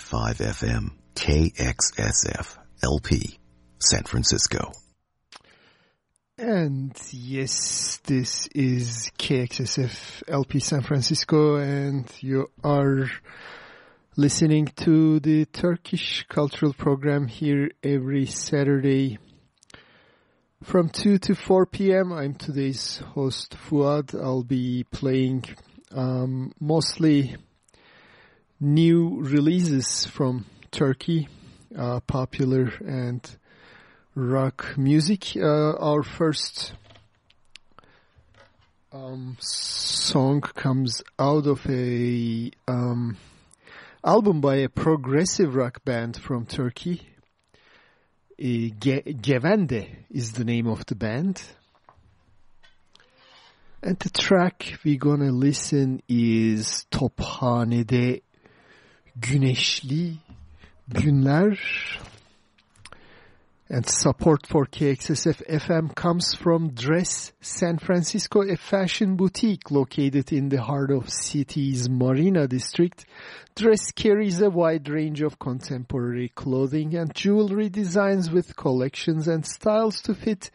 102.5 FM, KXSF, LP, San Francisco. And yes, this is KXSF LP San Francisco and you are listening to the Turkish cultural program here every Saturday from 2 to 4 p.m. I'm today's host Fuad. I'll be playing um, mostly new releases from Turkey, uh, popular and rock music. Uh, our first um, song comes out of a um, album by a progressive rock band from Turkey. Uh, Ge Gevende is the name of the band. And the track we're gonna listen is Tophane'de Güneşli Günler. And support for KXSF FM comes from Dress San Francisco, a fashion boutique located in the heart of city's Marina district. Dress carries a wide range of contemporary clothing and jewelry designs with collections and styles to fit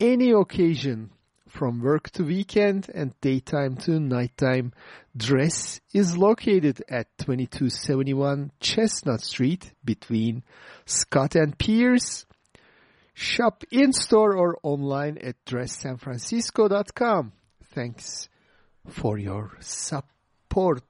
any occasion from work to weekend and daytime to nighttime. Dress is located at 2271 Chestnut Street between Scott and Pierce. Shop in-store or online at dresssanfrancisco.com. Thanks for your support.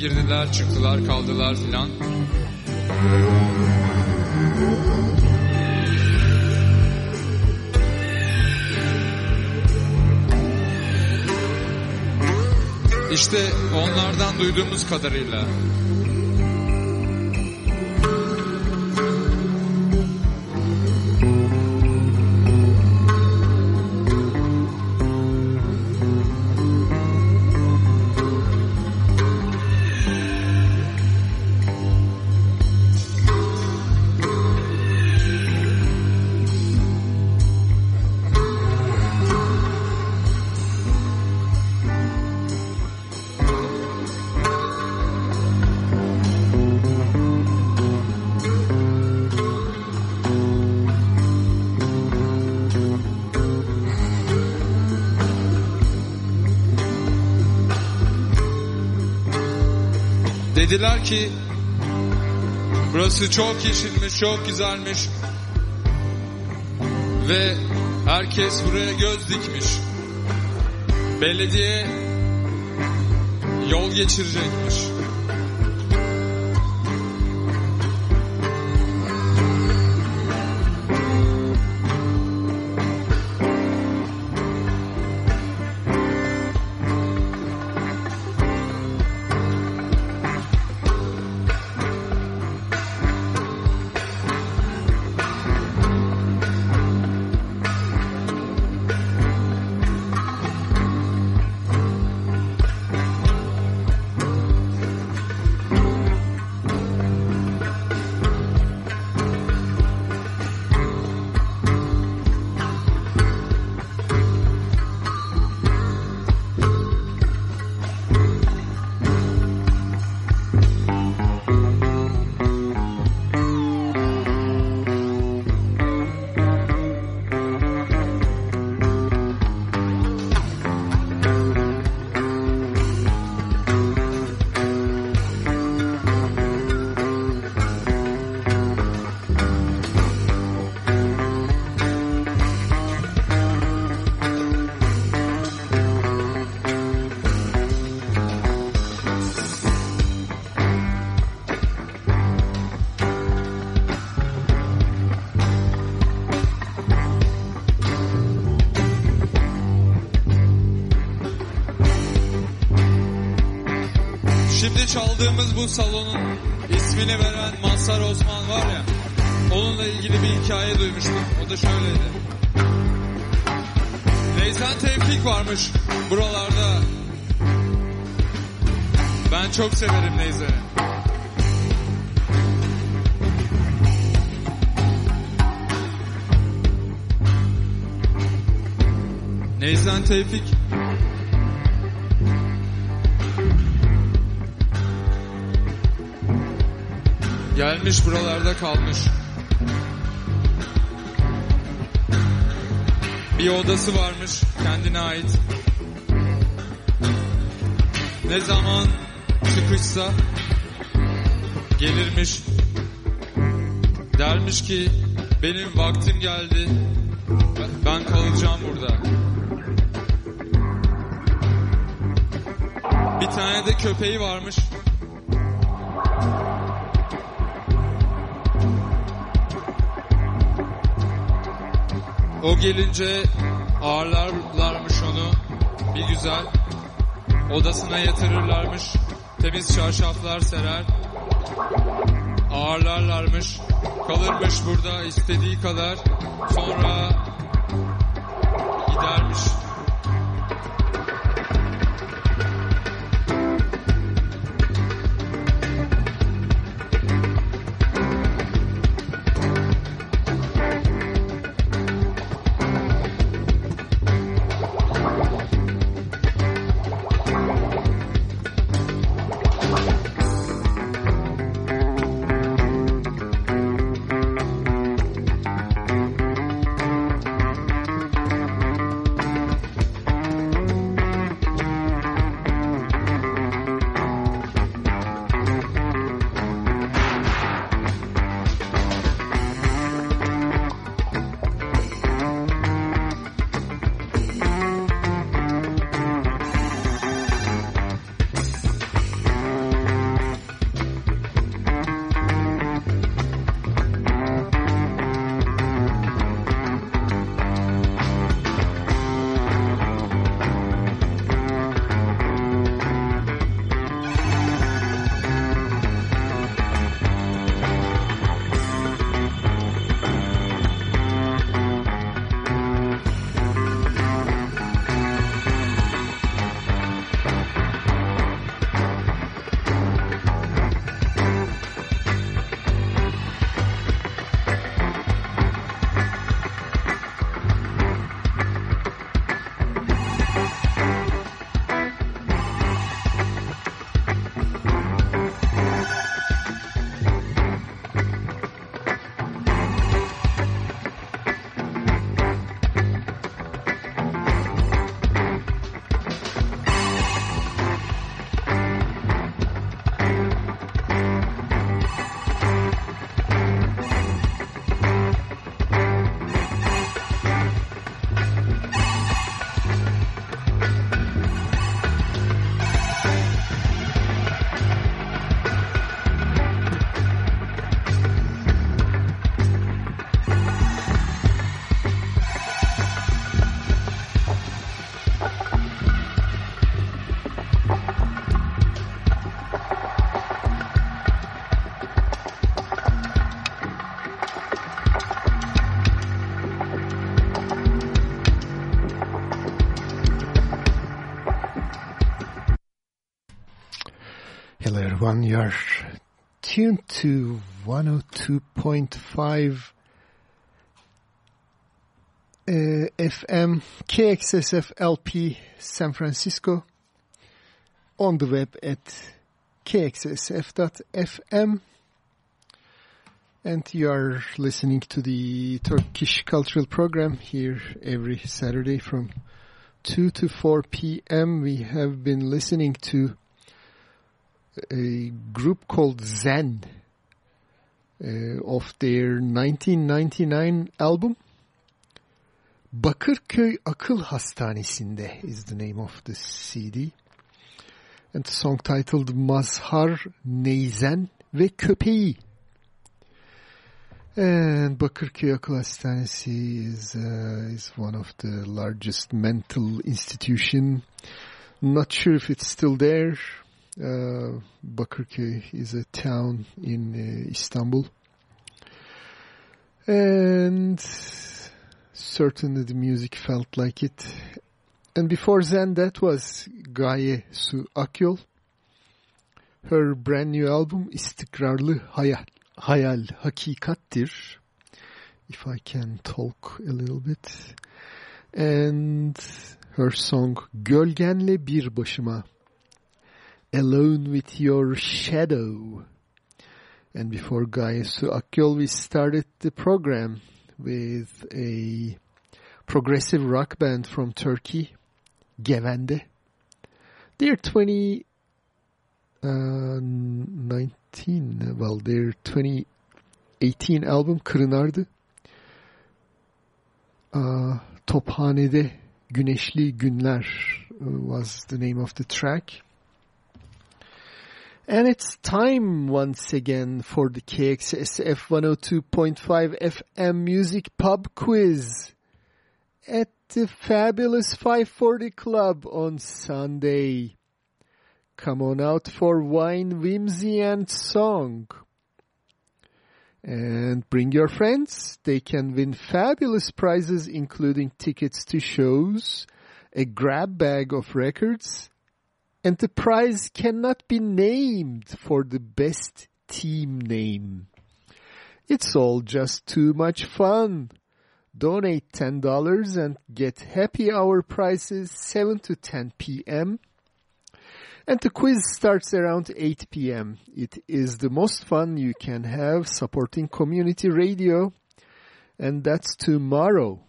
Girdiler çıktılar kaldılar filan. İşte onlardan duyduğumuz kadarıyla Dediler ki burası çok yeşilmiş, çok güzelmiş. Ve herkes buraya göz dikmiş. Belediye yol geçirecekmiş. Bu salonun ismini veren Mazhar Osman var ya, onunla ilgili bir hikaye duymuştum. O da şöyleydi. Neyzen Tevfik varmış buralarda. Ben çok severim Neyzen'i. Neyzen Tevfik Gelmiş buralarda kalmış. Bir odası varmış kendine ait. Ne zaman çıkışsa gelirmiş. Dermiş ki benim vaktim geldi. Ben kalacağım burada. Bir tane de köpeği varmış. O gelince ağırlarlarmış onu bir güzel. Odasına yatırırlarmış. Temiz çarşaflar serer. Ağırlarlarmış. Kalırmış burada istediği kadar. Sonra You're tuned to 102.5 uh, FM KXSF LP San Francisco on the web at kxsf.fm and you are listening to the Turkish Cultural Program here every Saturday from 2 to 4 p.m. We have been listening to a group called Zen uh, of their 1999 album. Bakırköy Akıl Hastanesi'nde is the name of the CD. And the song titled Mazhar Neyzen ve Köpeği. And Bakırköy Akıl Hastanesi is, uh, is one of the largest mental institution. Not sure if it's still there. Uh, Bakırköy is a town in uh, Istanbul. And certainly the music felt like it. And before then that was Gaye Su Akyol. Her brand new album İstikrarlı Hayal. Hayal Hakikattir. If I can talk a little bit. And her song Gölgenle Bir Başıma. Alone with Your Shadow. And before Gaye Su Akyol we started the program with a progressive rock band from Turkey, Gevende. They're 20, uh, 19, well, their 2018 album Kırınardı. Uh, Tophanede Güneşli Günler was the name of the track. And it's time once again for the KXSF 102.5 FM Music Pub Quiz at the fabulous 540 Club on Sunday. Come on out for wine, whimsy and song. And bring your friends. They can win fabulous prizes including tickets to shows, a grab bag of records, and the prize cannot be named for the best team name. It's all just too much fun. Donate $10 and get happy hour prices 7 to 10 p.m. And the quiz starts around 8 p.m. It is the most fun you can have supporting community radio. And that's tomorrow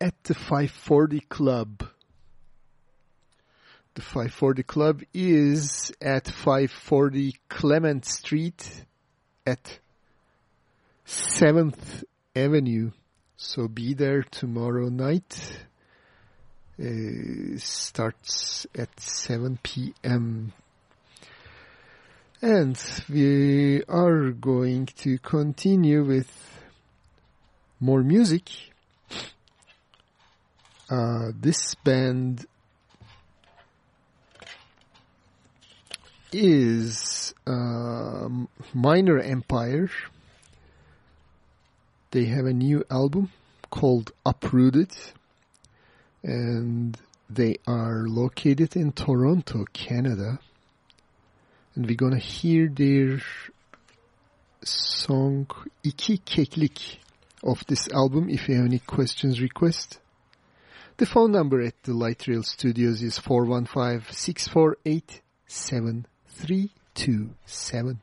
at the 540 Club. The 540 Club is at 540 Clement Street at 7th Avenue. So be there tomorrow night. Uh, starts at 7 p.m. And we are going to continue with more music. Uh, this band is uh, Minor Empire. They have a new album called Uprooted and they are located in Toronto, Canada. And we're gonna hear their song İki Keklik of this album if you have any questions, request. The phone number at the Light Rail Studios is 415-648-7327. İki keklik bir kalp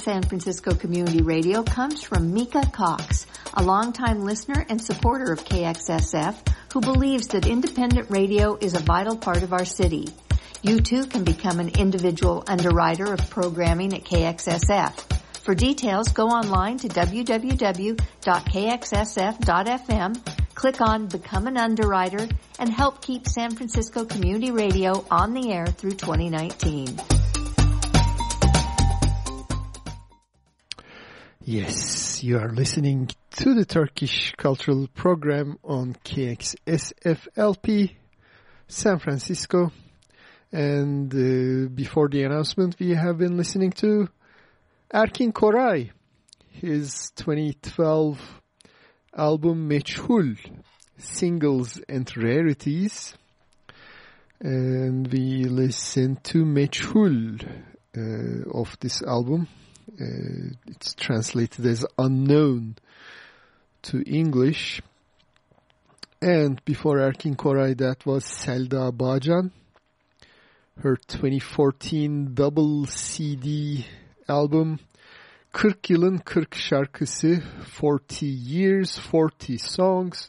San Francisco Community Radio comes from Mika Cox, a longtime listener and supporter of KXSF who believes that independent radio is a vital part of our city. You too can become an individual underwriter of programming at KXSF. For details, go online to www.kxsf.fm, click on Become an Underwriter, and help keep San Francisco Community Radio on the air through 2019. Yes, you are listening to the Turkish Cultural Program on KXSFLP San Francisco. And uh, before the announcement, we have been listening to Erkin Koray, his 2012 album Meçhul, Singles and Rarities. And we listened to Meçhul uh, of this album. Uh, it's translated as unknown to English. And before Erkin Koray, that was Selda Bağcan, her 2014 double CD album 40 yılın 40 şarkısı 40 years 40 songs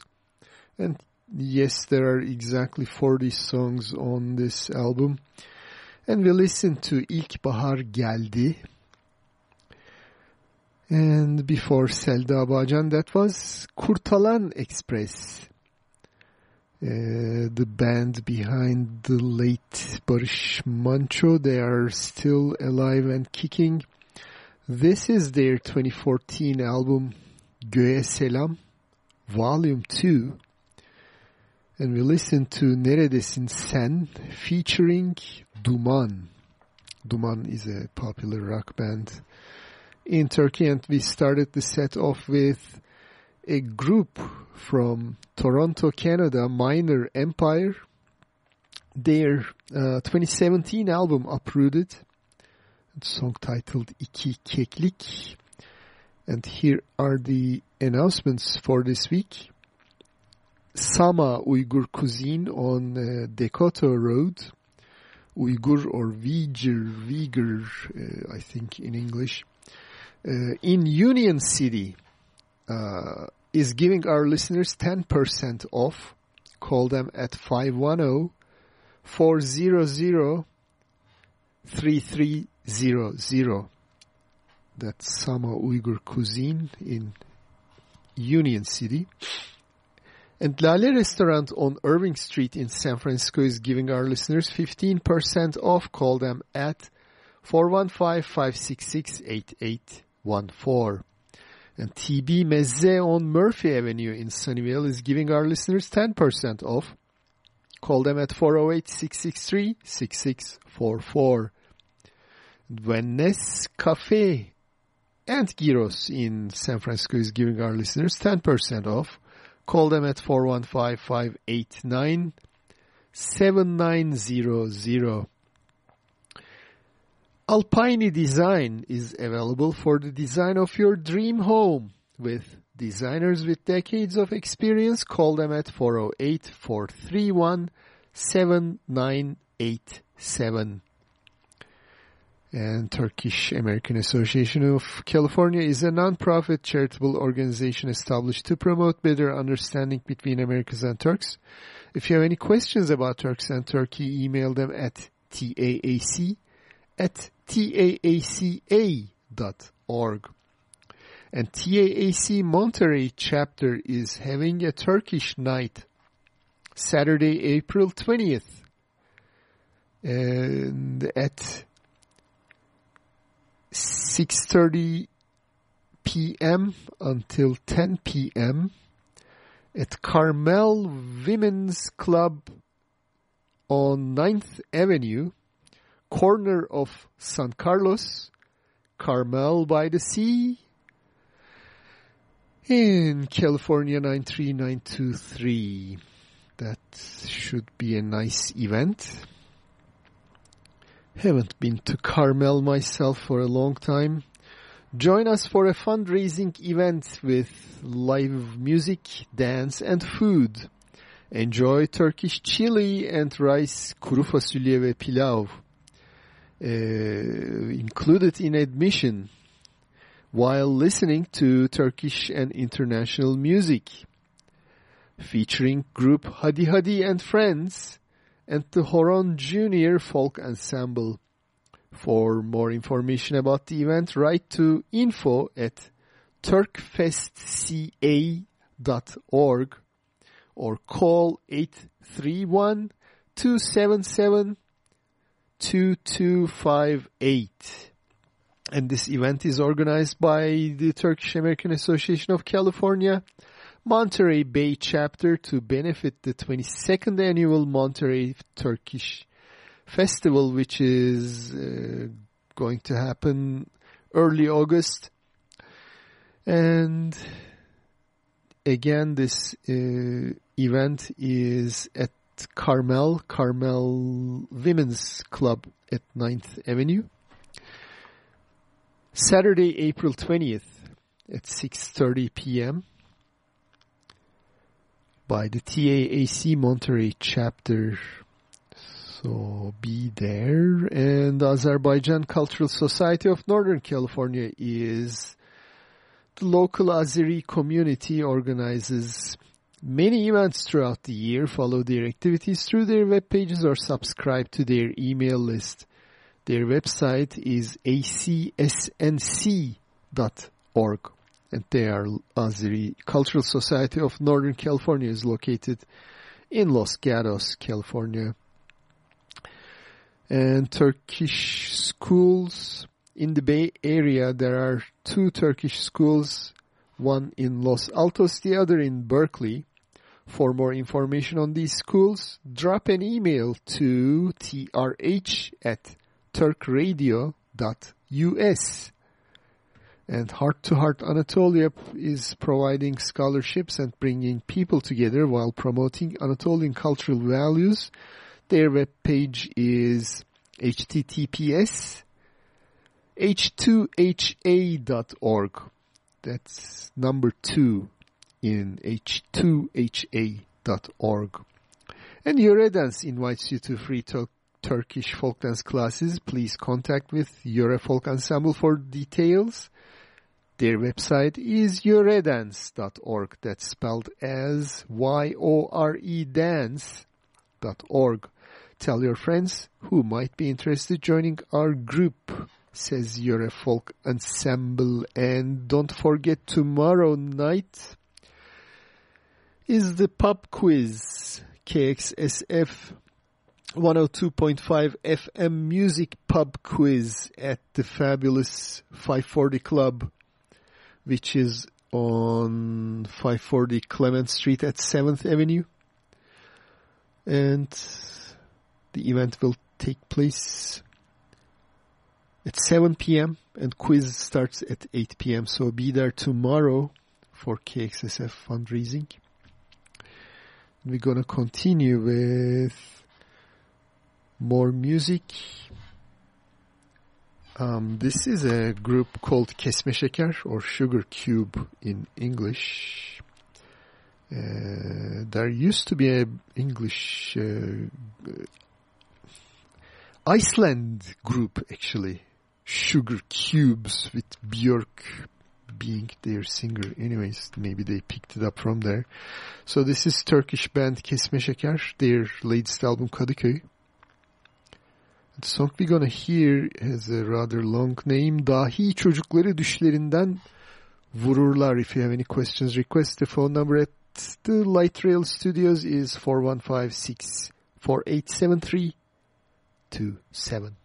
and yes there are exactly 40 songs on this album and we listen to İlkbahar Geldi and before Selda Bağcan that was Kurtalan Ekspres uh, the band behind the late Barış Manço. They are still alive and kicking. This is their 2014 album Göğe Selam Volume 2. And we listen to Neredesin Sen featuring Duman. Duman is a popular rock band in Turkey and we started the set off with a group from Toronto, Canada, Minor Empire. Their uh, 2017 album Uprooted, song titled İki Keklik. And here are the announcements for this week. Sama Uyghur Cuisine on uh, Decoto Road. Uyghur or Uyghur, Uyghur, uh, I think in English. Uh, in Union City, uh, is giving our listeners 10% off. Call them at 510-400-3300. That's Sama Uyghur Cuisine in Union City. And Lale Restaurant on Irving Street in San Francisco is giving our listeners 15% off. Call them at 415-566-8814. And TB Mezze on Murphy Avenue in Sunnyvale is giving our listeners 10% off. Call them at 408-663-6644. Venice Cafe and Gyros in San Francisco is giving our listeners 10% off. Call them at 415-589-7900. Alpine Design is available for the design of your dream home. With designers with decades of experience, call them at 408-431-7987. And Turkish American Association of California is a non-profit charitable organization established to promote better understanding between Americans and Turks. If you have any questions about Turks and Turkey, email them at taac at taaca.org. And TAAC Monterey chapter is having a Turkish night Saturday, April 20th. And at 6.30 p.m. until 10 p.m. at Carmel Women's Club on 9th Avenue, corner of San Carlos, Carmel by the Sea, in California 93923. That should be a nice event. Haven't been to Carmel myself for a long time. Join us for a fundraising event with live music, dance and food. Enjoy Turkish chili and rice, kuru fasulye ve pilav. Uh, included in admission while listening to Turkish and international music, featuring group Hadi Hadi and Friends and the Horon Junior Folk Ensemble. For more information about the event, write to info at turkfestca.org or call 831-277-2258. And this event is organized by the Turkish American Association of California, Monterey Bay chapter to benefit the 22nd annual Monterey Turkish Festival, which is uh, going to happen early August. And again, this uh, event is at Carmel, Carmel Women's Club at 9th Avenue. Saturday, April 20th at 6.30 p.m. by the TAAC Monterey chapter. So be there. And Azerbaijan Cultural Society of Northern California is the local Azeri community organizes many events throughout the year. Follow their activities through their web pages or subscribe to their email list. Their website is acsnc.org and they are Azeri Cultural Society of Northern California is located in Los Gatos, California. And Turkish schools in the Bay Area, there are two Turkish schools, one in Los Altos, the other in Berkeley. For more information on these schools, drop an email to trh at turkradio.us. And Heart to Heart Anatolia is providing scholarships and bringing people together while promoting Anatolian cultural values. Their web page is https h2ha.org. That's number two in h2ha.org. And Yore Dance invites you to free talk Turkish folk dance classes, please contact with Yore Folk Ensemble for details. Their website is yoredance.org. That's spelled as Y-O-R-E dance.org. Tell your friends who might be interested joining our group, says Yore Folk Ensemble. And don't forget tomorrow night is the pub quiz. KXSF 102.5 FM Music Pub Quiz at the fabulous 540 Club, which is on 540 Clement Street at 7th Avenue. And the event will take place at 7 p.m. and quiz starts at 8 p.m. So be there tomorrow for KXSF fundraising. We're going to continue with more music. Um, this is a group called Kesmeşeker or Sugar Cube in English. Uh, there used to be a English uh, Iceland group actually, Sugar Cubes with Björk being their singer. Anyways, maybe they picked it up from there. So this is Turkish band Kesmeşeker, their latest album Kadıköy. The song we're gonna hear has a rather long name. Dahi çocukları düşlerinden vururlar. If you have any questions, request the phone number at the Light Rail Studios is four one five six four eight seven three two seven.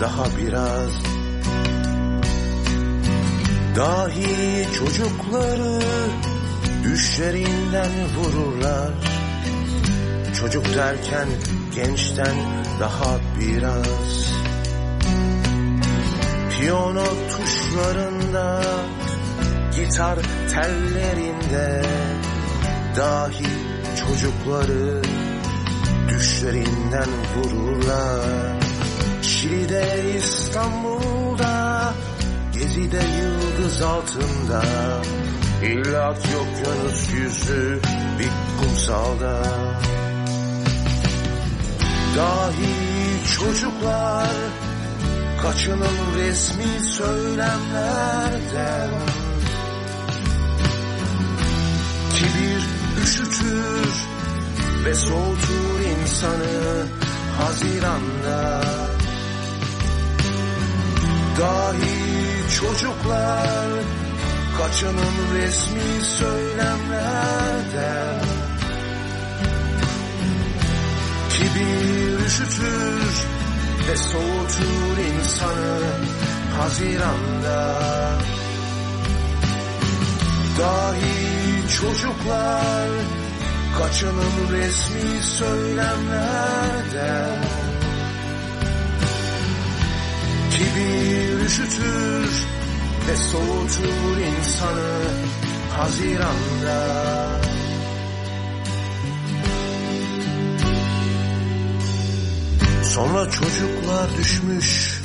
Daha biraz. Dahi çocukları düşlerinden vururlar. Çocuk derken gençten daha biraz. Piyano tuşlarında Gitar tellerinde Dahi çocukları Düşlerinden vururlar Şili'de İstanbul'da Gezi'de yıldız altında. İlla ki okyanus yüzü bir kumsalda. Dahi çocuklar Kaçının resmi söylemlerden Kibir üşütür ve soğutur insanı Haziranda Dahi çocuklar Kaçının resmi söylemlerden Kibir üşütür ve soğutur insanı Haziranda. Dahi çocuklar Kaçının resmi söylemlerden Kibir üşütür ve soğutur insanı Haziranda. Sonra çocuklar düşmüş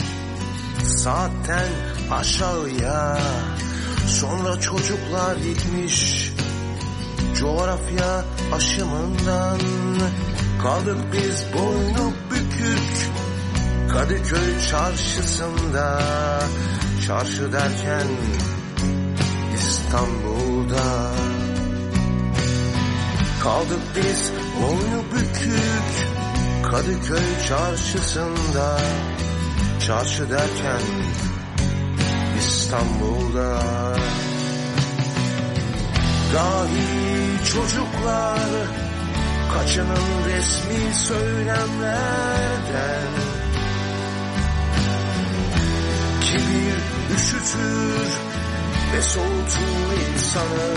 saatten aşağıya. Sonra çocuklar gitmiş coğrafya aşımından. Kaldık biz boynu bükük Kadıköy çarşısında Çarşı derken İstanbul'da. Kaldık biz boynu bükük Kadıköy çarşısında Çarşı derken İstanbul'da. Dahi çocuklar Kaçının resmi söylemlerden Kibir üşütür ve soğutur insanı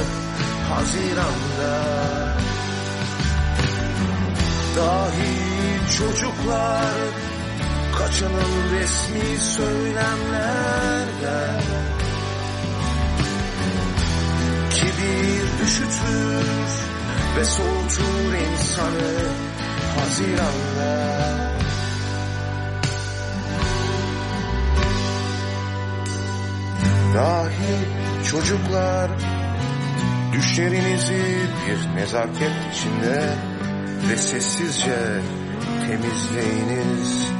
Haziranda. Dahi çocuklar Kaçının resmi söylemlerden. Kibir üşütür ve soğutur insanı Haziranda Dahi çocuklar Düşlerinizi bir nezaket içinde Ve sessizce temizleyiniz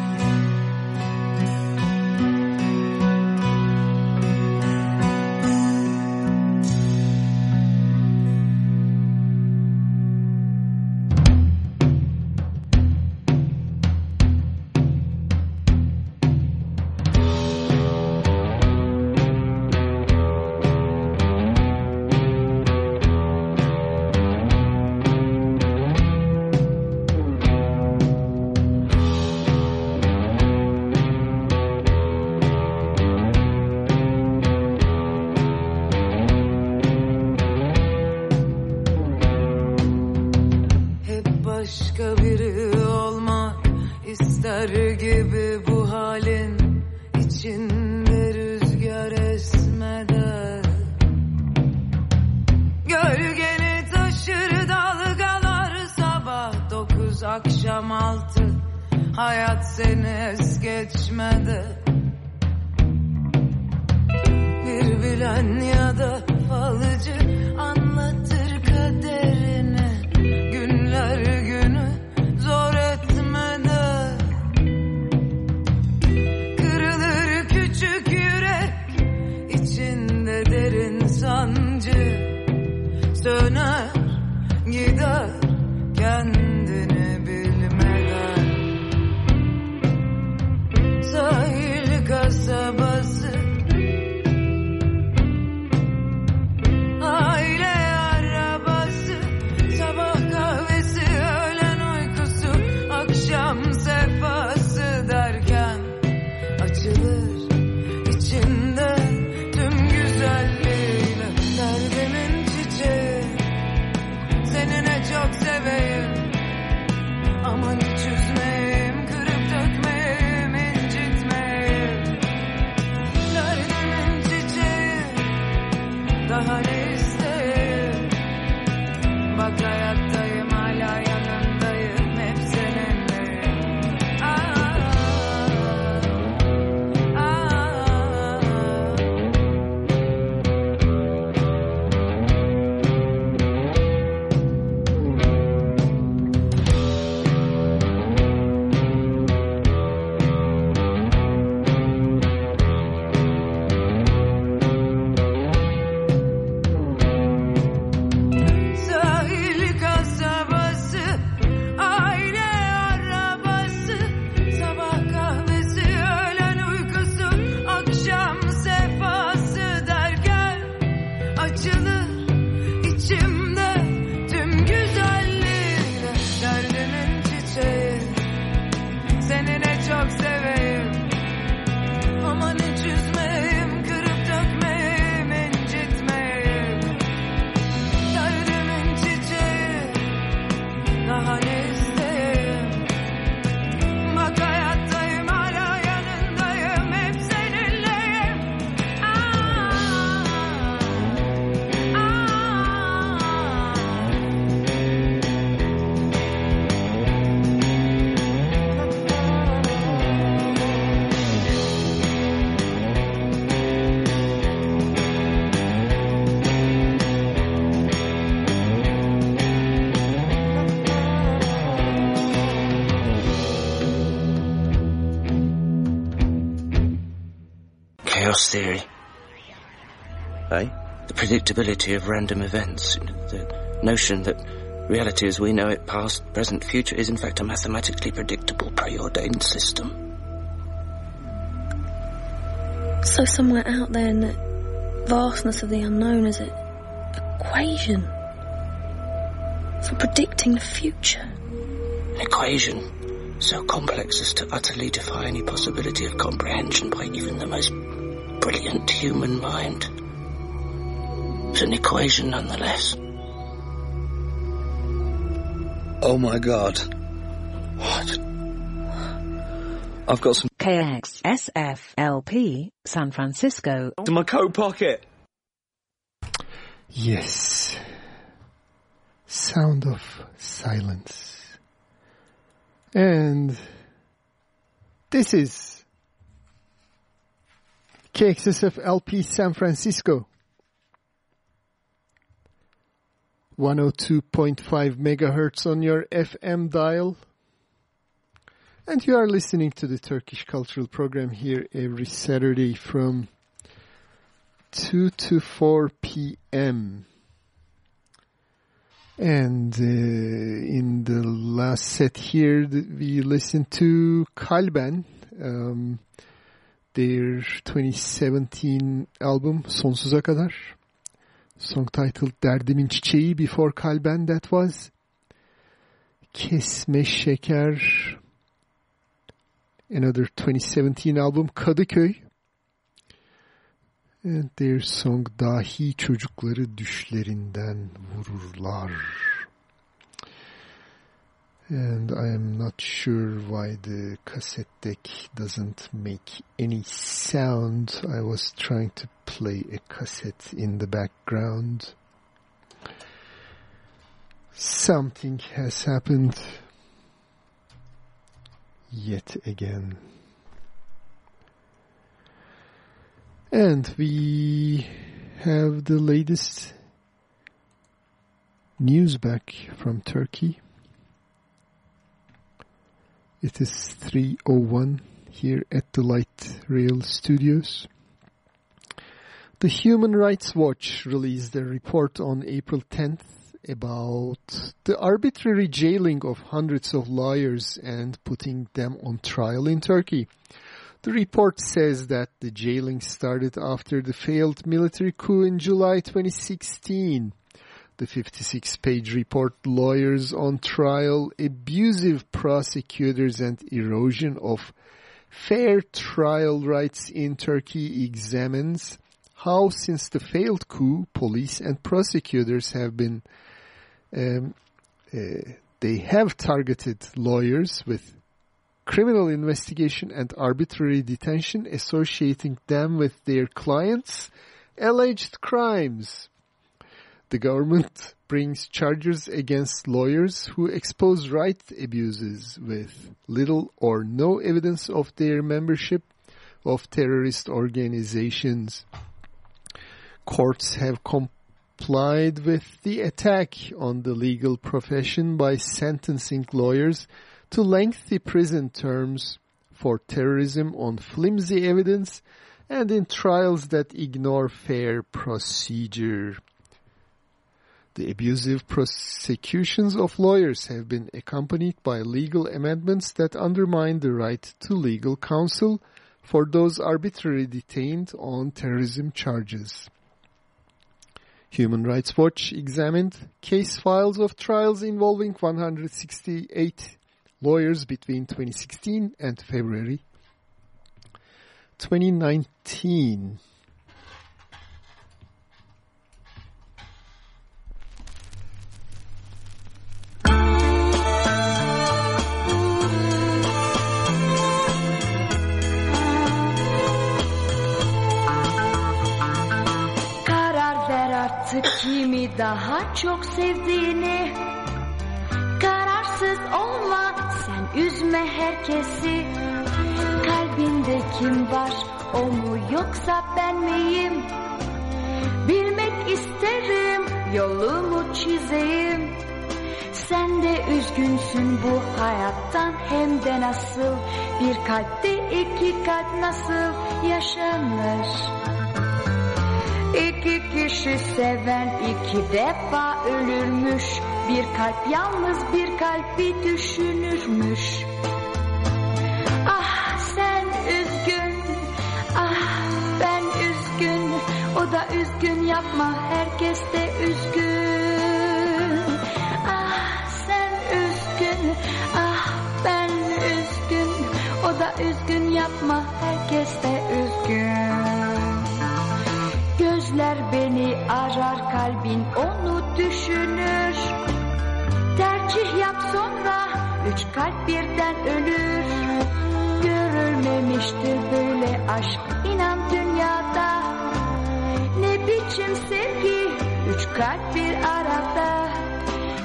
Predictability of random events. The notion that reality as we know it, past, present, future, is in fact a mathematically predictable preordained system. So somewhere out there in the vastness of the unknown is an equation for predicting the future. An equation so complex as to utterly defy any possibility of comprehension by even the most brilliant human mind. But an equation nonetheless. Oh my god. What? I've got some KXSFLP San Francisco. in my coat pocket. Yes. Sound of silence. And this is KXSFLP San Francisco. 102.5 megahertz on your FM dial. And you are listening to the Turkish Cultural Program here every Saturday from 2 to 4 p.m. And uh, in the last set here, we listened to Kalben, um, their 2017 album Sonsuza Kadar. Song titled Derdimin Çiçeği before Kalben that was. Kesme Şeker, another 2017 album Kadıköy. And their song Dahi Çocukları Düşlerinden Vururlar. And I am not sure why the cassette deck doesn't make any sound. I was trying to play a cassette in the background. Something has happened yet again. And we have the latest news back from Turkey. It is 3.01 here at the Light Rail Studios. The Human Rights Watch released a report on April 10th about the arbitrary jailing of hundreds of lawyers and putting them on trial in Turkey. The report says that the jailing started after the failed military coup in July 2016. The 56-page report Lawyers on Trial, Abusive Prosecutors and Erosion of Fair Trial Rights in Turkey examines how since the failed coup, police and prosecutors have been um, uh, they have targeted lawyers with criminal investigation and arbitrary detention associating them with their clients' alleged crimes. The government brings charges against lawyers who expose right abuses with little or no evidence of their membership of terrorist organizations. Courts have complied with the attack on the legal profession by sentencing lawyers to lengthy prison terms for terrorism on flimsy evidence and in trials that ignore fair procedure. The abusive prosecutions of lawyers have been accompanied by legal amendments that undermine the right to legal counsel for those arbitrarily detained on terrorism charges. Human Rights Watch examined case files of trials involving 168 lawyers between 2016 and February 2019. artık kimi daha çok sevdiğini Kararsız olma. Sen üzme herkesi. Kalbinde kim var? O mu yoksa ben miyim? Bilmek isterim yolumu çizeyim. Sen de üzgünsün bu hayattan. Hem de nasıl? Bir kalpte iki kalp nasıl yaşanır? Kişi seven iki defa ölürmüş. Bir kalp yalnız bir kalbi düşünürmüş. Ah sen üzgün, ah ben üzgün. O da üzgün yapma herkes de üzgün. Ah sen üzgün, ah ben üzgün. O da üzgün yapma herkes de üzgün. Gözler beni arar kalbin onu düşünür. Tercih yap sonra üç kalp birden ölür. Görülmemiştir böyle aşk inan dünyada. Ne biçim sevgi üç kalp bir arada.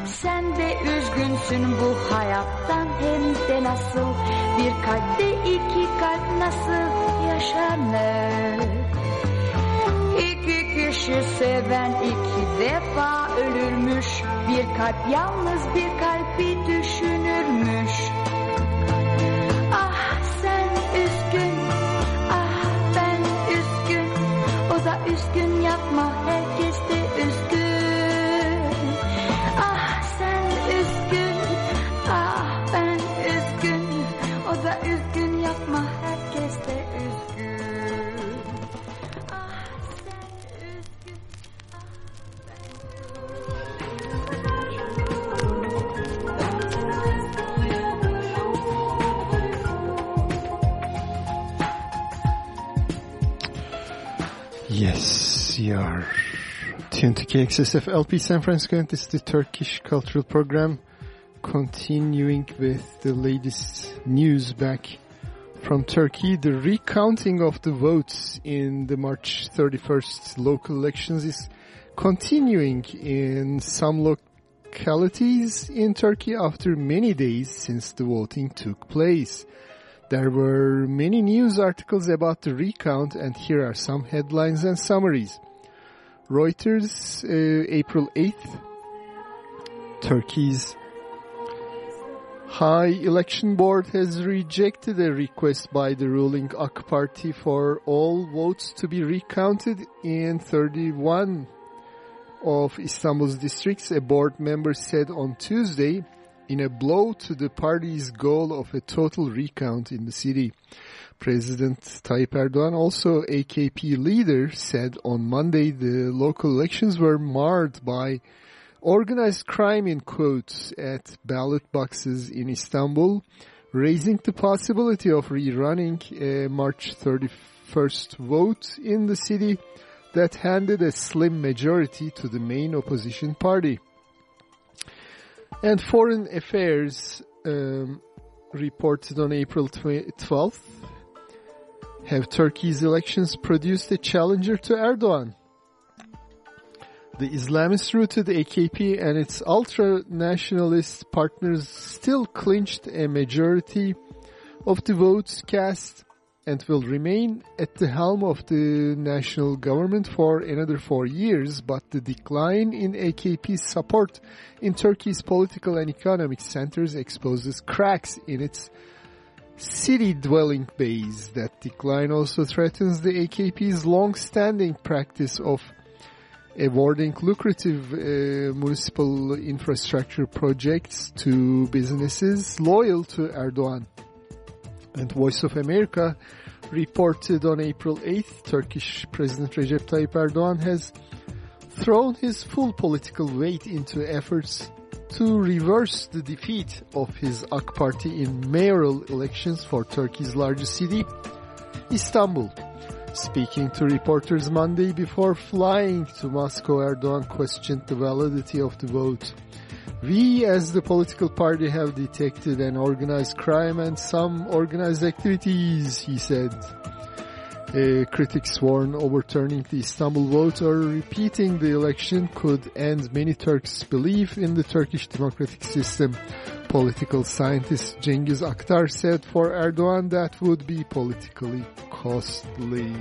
Sen de üzgünsün bu hayattan hem de nasıl bir kalpte iki kalp nasıl yaşanır? Kişi seven iki defa ölürmüş. Bir kalp yalnız bir kalbi düşünürmüş. Are tuned to San Francisco and this is the Turkish Cultural Program continuing with the latest news back from Turkey. The recounting of the votes in the March 31st local elections is continuing in some localities in Turkey after many days since the voting took place. There were many news articles about the recount and here are some headlines and summaries. Reuters, uh, April 8th, Turkey's High Election Board has rejected a request by the ruling AK Party for all votes to be recounted in 31 of Istanbul's districts, a board member said on Tuesday, in a blow to the party's goal of a total recount in the city. President Tayyip Erdogan, also AKP leader, said on Monday the local elections were marred by organized crime in quotes at ballot boxes in Istanbul, raising the possibility of rerunning a March 31st vote in the city that handed a slim majority to the main opposition party. And Foreign Affairs um, reported on April 12th, have Turkey's elections produced a challenger to Erdogan? The Islamist-rooted AKP and its ultra-nationalist partners still clinched a majority of the votes cast and will remain at the helm of the national government for another four years, but the decline in AKP's support in Turkey's political and economic centers exposes cracks in its city-dwelling base. That decline also threatens the AKP's long-standing practice of awarding lucrative uh, municipal infrastructure projects to businesses loyal to Erdogan. And Voice of America reported on April 8th, Turkish President Recep Tayyip Erdogan has thrown his full political weight into efforts to reverse the defeat of his AK party in mayoral elections for Turkey's largest city, Istanbul. Speaking to reporters Monday before flying to Moscow, Erdogan questioned the validity of the vote. We as the political party have detected an organized crime and some organized activities, he said. Uh, critics warn overturning the Istanbul vote or repeating the election could end many Turks' belief in the Turkish democratic system. Political scientist Cengiz Aktar said for Erdogan that would be politically costly.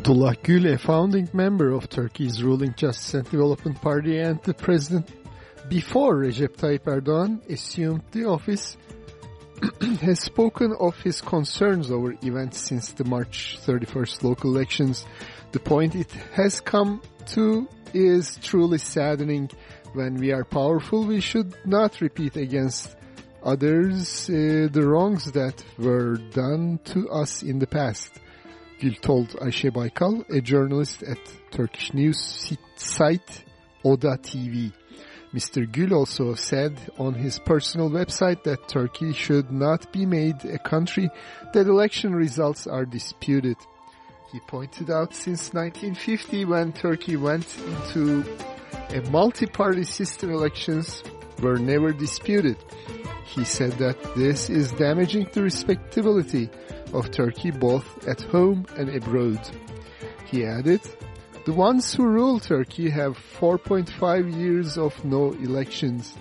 Abdullah Gül, a founding member of Turkey's ruling Justice and Development Party and the president before Recep Tayyip Erdogan assumed the office, has spoken of his concerns over events since the March 31st local elections. The point it has come to is truly saddening. When we are powerful, we should not repeat against others uh, the wrongs that were done to us in the past. Gül told Ayşe Baykal, a journalist at Turkish news site Oda TV. Mr. Gül also said on his personal website that Turkey should not be made a country that election results are disputed. He pointed out since 1950 when Turkey went into a multi-party system elections were never disputed. He said that this is damaging the respectability of Turkey both at home and abroad. He added, the ones who rule Turkey have 4.5 years of no elections.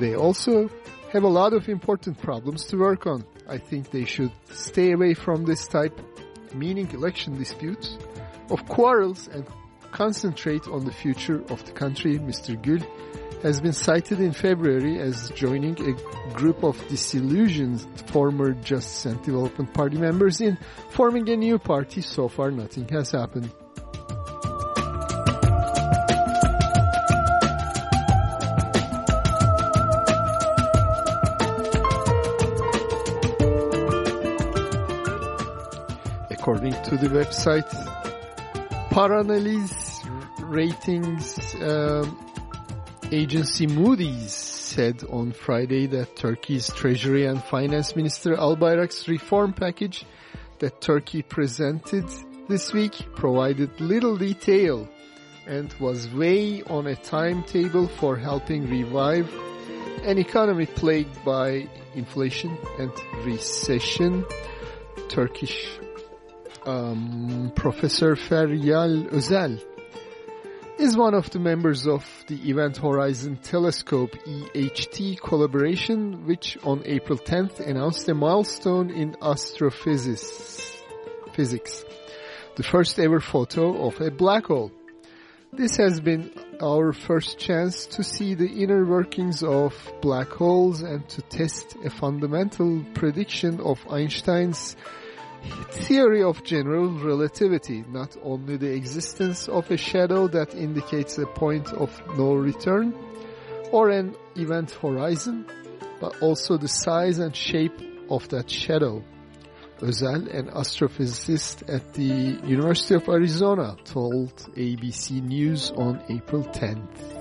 They also have a lot of important problems to work on. I think they should stay away from this type, meaning election disputes, of quarrels and concentrate on the future of the country, Mr. Gül has been cited in February as joining a group of disillusioned former Justice and Development Party members in forming a new party. So far, nothing has happened. According to the website Paraanaliz ratings um, agency Moody's said on Friday that Turkey's Treasury and Finance Minister Albayrak's reform package that Turkey presented this week provided little detail and was way on a timetable for helping revive an economy plagued by inflation and recession. Turkish um, Professor Feryal Özel is one of the members of the Event Horizon Telescope EHT collaboration, which on April 10th announced a milestone in astrophysics, physics, the first ever photo of a black hole. This has been our first chance to see the inner workings of black holes and to test a fundamental prediction of Einstein's theory of general relativity, not only the existence of a shadow that indicates a point of no return or an event horizon, but also the size and shape of that shadow. Özel, an astrophysicist at the University of Arizona, told ABC News on April 10th.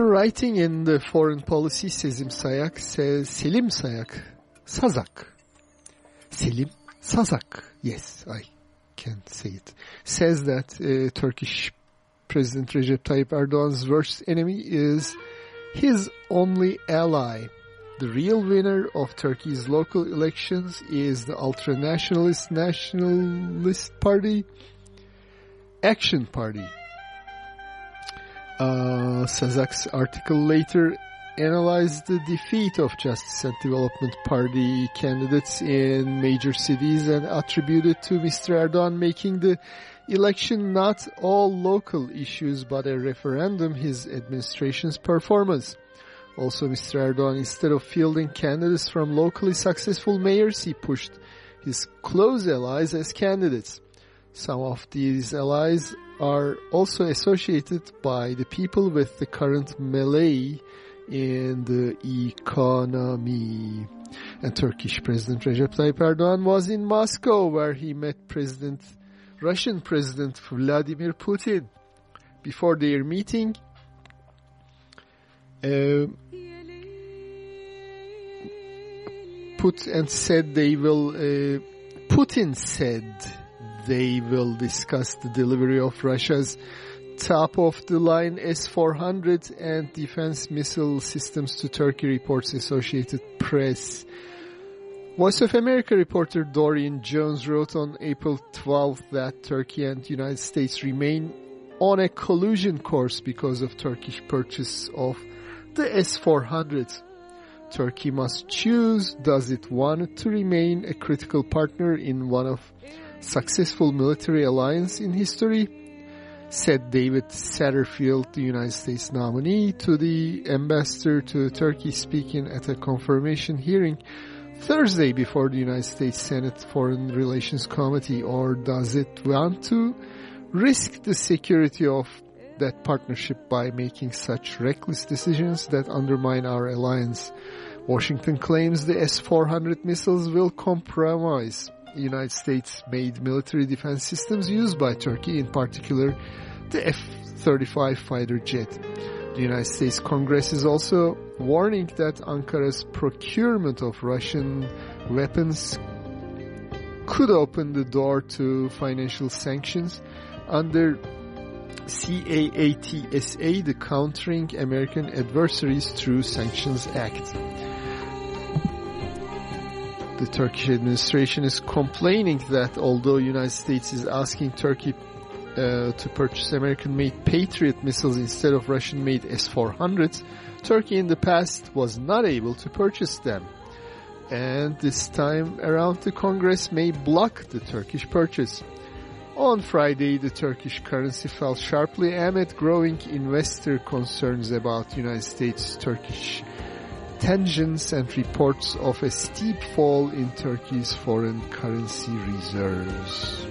Writing in the foreign policy, Sezim Sayak says, Selim Sayak, Sazak. Selim Sazak, yes, I can say it, says that uh, Turkish President Recep Tayyip Erdogan's worst enemy is his only ally. The real winner of Turkey's local elections is the ultra-nationalist nationalist party, Action Party. Uh, Sazak's article later analyzed the defeat of Justice and Development Party candidates in major cities and attributed to Mr. Erdogan making the election not all local issues but a referendum his administration's performance. Also, Mr. Erdogan, instead of fielding candidates from locally successful mayors, he pushed his close allies as candidates. Some of these allies are also associated by the people with the current melee in the economy. And Turkish President Recep Tayyip Erdogan was in Moscow where he met President Russian President Vladimir Putin. Before their meeting, uh, put and said they will, uh, Putin said they will discuss the delivery of Russia's top-of-the-line S-400 and defense missile systems to Turkey, reports Associated Press. Voice of America reporter Dorian Jones wrote on April 12th that Turkey and United States remain on a collusion course because of Turkish purchase of the S-400. Turkey must choose. Does it want to remain a critical partner in one of successful military alliance in history? Said David Satterfield, the United States nominee, to the ambassador to Turkey speaking at a confirmation hearing Thursday before the United States Senate Foreign Relations Committee. Or does it want to risk the security of that partnership by making such reckless decisions that undermine our alliance. Washington claims the S-400 missiles will compromise United States-made military defense systems used by Turkey, in particular the F-35 fighter jet. The United States Congress is also warning that Ankara's procurement of Russian weapons could open the door to financial sanctions under CAATSA, the Countering American Adversaries Through Sanctions Act. The Turkish administration is complaining that although the United States is asking Turkey uh, to purchase American-made Patriot missiles instead of Russian-made S-400s, Turkey in the past was not able to purchase them. And this time around the Congress may block the Turkish purchase. On Friday, the Turkish currency fell sharply amid growing investor concerns about United States-Turkish tensions and reports of a steep fall in Turkey's foreign currency reserves.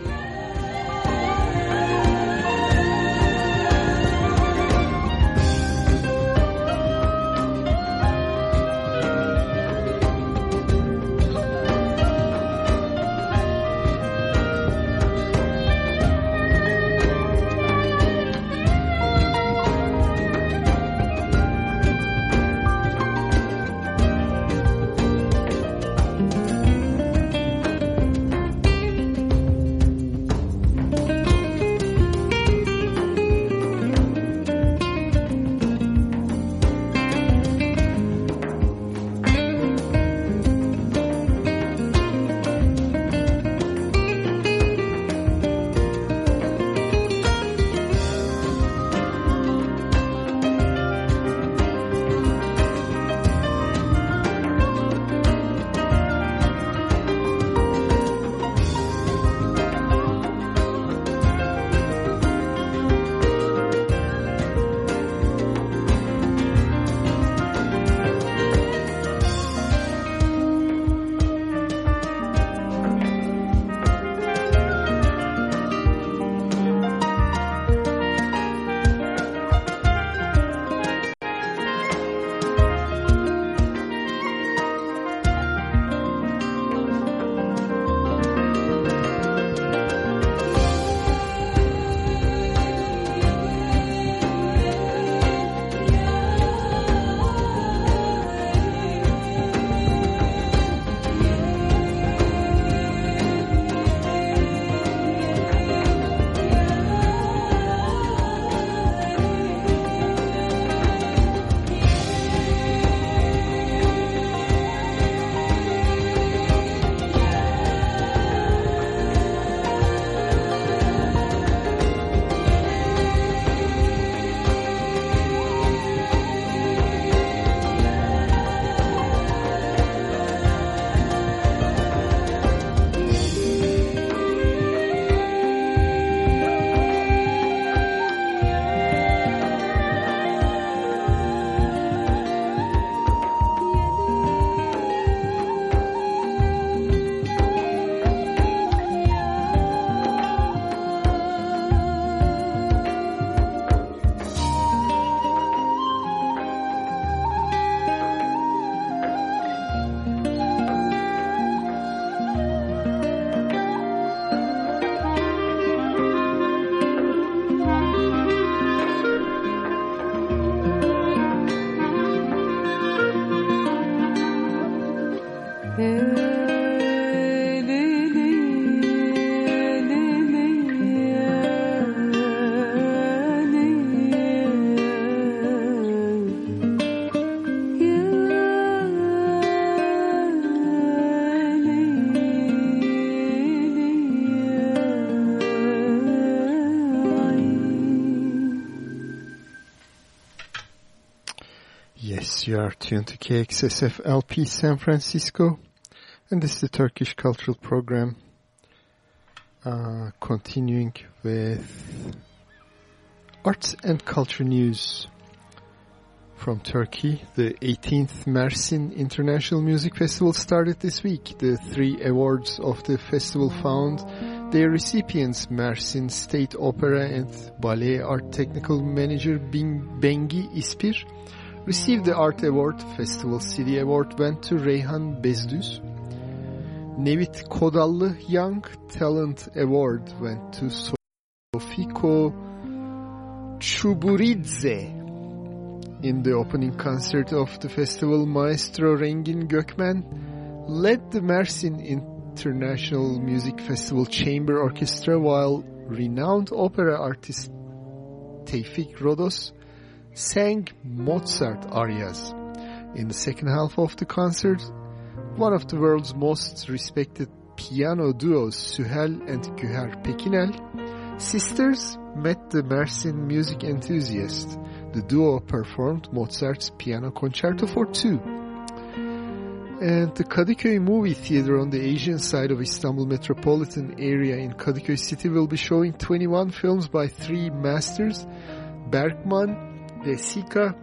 Tuned to KXSF LP San Francisco, and this is the Turkish Cultural Program. Uh, continuing with arts and culture news from Turkey. The 18th Mersin International Music Festival started this week. The three awards of the festival found their recipients Mersin State Opera and Ballet Art Technical Manager Bing Bengi Ispir received the Art Award. Festival City Award went to Reyhan Bezdüz. Nevit Kodallı Young Talent Award went to Sofiko Chuburidze. In the opening concert of the festival, Maestro Rengin Gökmen led the Mersin International Music Festival Chamber Orchestra while renowned opera artist Tevfik Rodos sang Mozart arias. In the second half of the concert, one of the world's most respected piano duos, Süher and Güher Pekinel, sisters met the Mersin music enthusiast. The duo performed Mozart's Piano Concerto for Two. And the Kadıköy Movie Theater on the Asian side of Istanbul metropolitan area in Kadıköy city will be showing 21 films by three masters, Bergman, De Sica,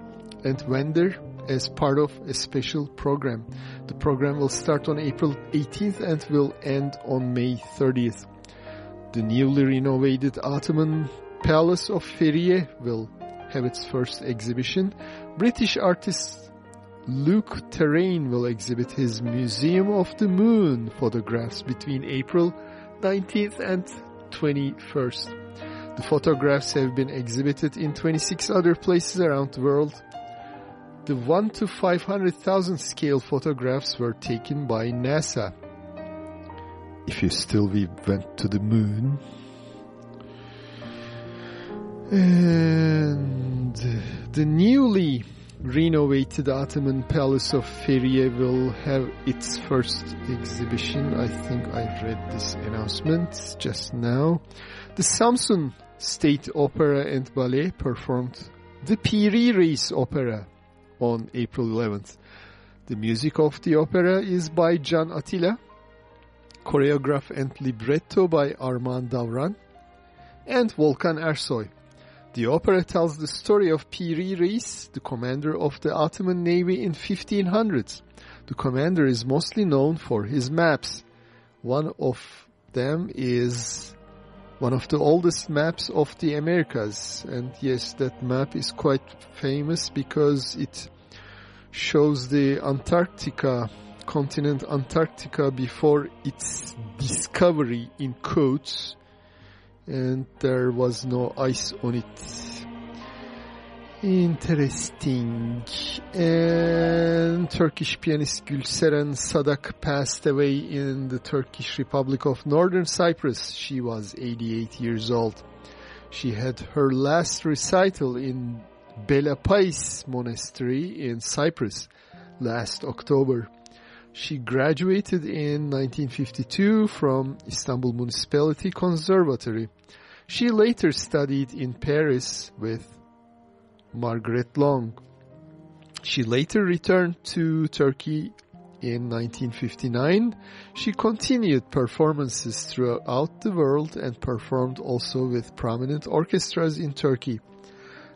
and Wender as part of a special program. The program will start on April 18th and will end on May 30th. The newly renovated Ottoman Palace of Feriye will have its first exhibition. British artist Luke Jerram will exhibit his Museum of the Moon photographs between April 19th and 21st. The photographs have been exhibited in 26 other places around the world. The 1 to 500,000 scale photographs were taken by NASA. If you still we went to the moon. And the newly renovated Ottoman Palace of Feriye will have its first exhibition. I think I read this announcement just now. The Samsun State Opera and Ballet performed the Piri Reis Opera on April 11th. The music of the opera is by Can Atilla, choreograph and libretto by Arman Davran, and Volkan Ersoy. The opera tells the story of Piri Reis, the commander of the Ottoman Navy in 1500s. The commander is mostly known for his maps. One of them is one of the oldest maps of the Americas. And yes, that map is quite famous because it shows the Antarctica, continent Antarctica before its discovery in quotes and there was no ice on it. Interesting. And Turkish pianist Gülseren Sadak passed away in the Turkish Republic of Northern Cyprus. She was 88 years old. She had her last recital in Belapais Monastery in Cyprus last October. She graduated in 1952 from Istanbul Municipality Conservatory. She later studied in Paris with Margaret Long. She later returned to Turkey in 1959. She continued performances throughout the world and performed also with prominent orchestras in Turkey.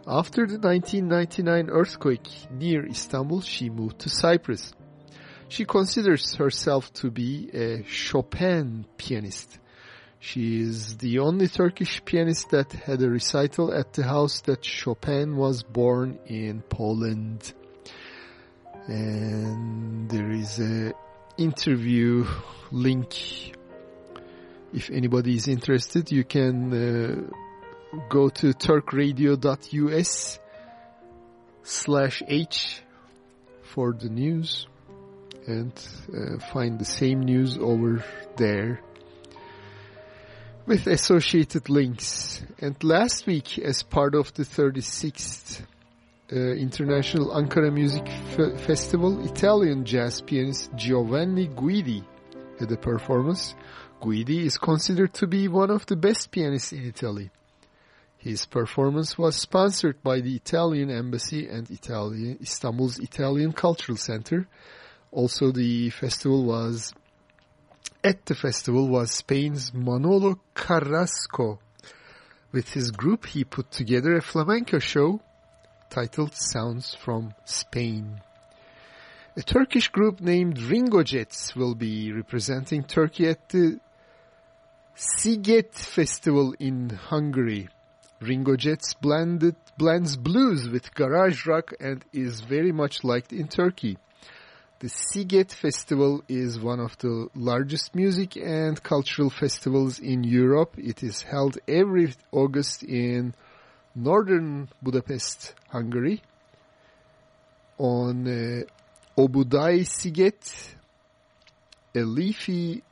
After the 1999 earthquake near Istanbul, she moved to Cyprus. She considers herself to be a Chopin pianist. She is the only Turkish pianist that had a recital at the house that Chopin was born in Poland. And there is a interview link. If anybody is interested, you can uh, go to turkradio.us slash h for the news and uh, find the same news over there with associated links. And last week, as part of the 36th uh, International Ankara Music Festival, Italian jazz pianist Giovanni Guidi had a performance. Guidi is considered to be one of the best pianists in Italy. His performance was sponsored by the Italian Embassy and Italian, Istanbul's Italian Cultural Center. Also, the festival was at the festival was Spain's Manolo Carrasco. With his group, he put together a flamenco show titled Sounds from Spain. A Turkish group named Ringo Jets will be representing Turkey at the Sziget Festival in Hungary. Ringo Jets blended, blends blues with garage rock and is very much liked in Turkey. The Sziget Festival is one of the largest music and cultural festivals in Europe. It is held every August in northern Budapest, Hungary. On uh, Óbudai Sziget, a leafy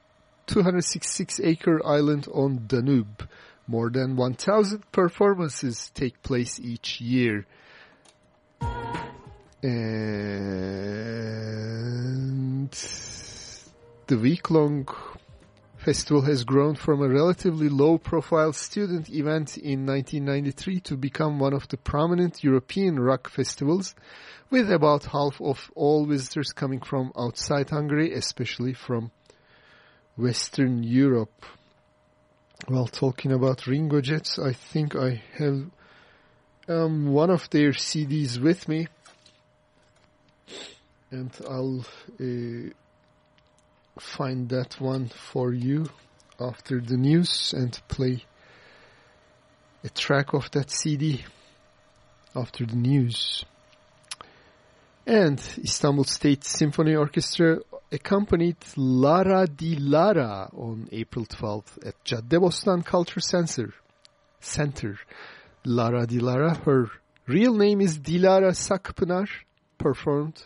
266-acre island on Danube. More than 1,000 performances take place each year. And the week-long festival has grown from a relatively low-profile student event in 1993 to become one of the prominent European rock festivals, with about half of all visitors coming from outside Hungary, especially from Western Europe. While talking about Ringo Jets, I think I have um, one of their CDs with me. And I'll uh, find that one for you after the news and play a track of that CD after the news. And Istanbul State Symphony Orchestra accompanied Lara Di Lara on April 12th at Caddebostan Culture Center. Center. Lara Di Lara, her real name is Dilara Sakpınar, performed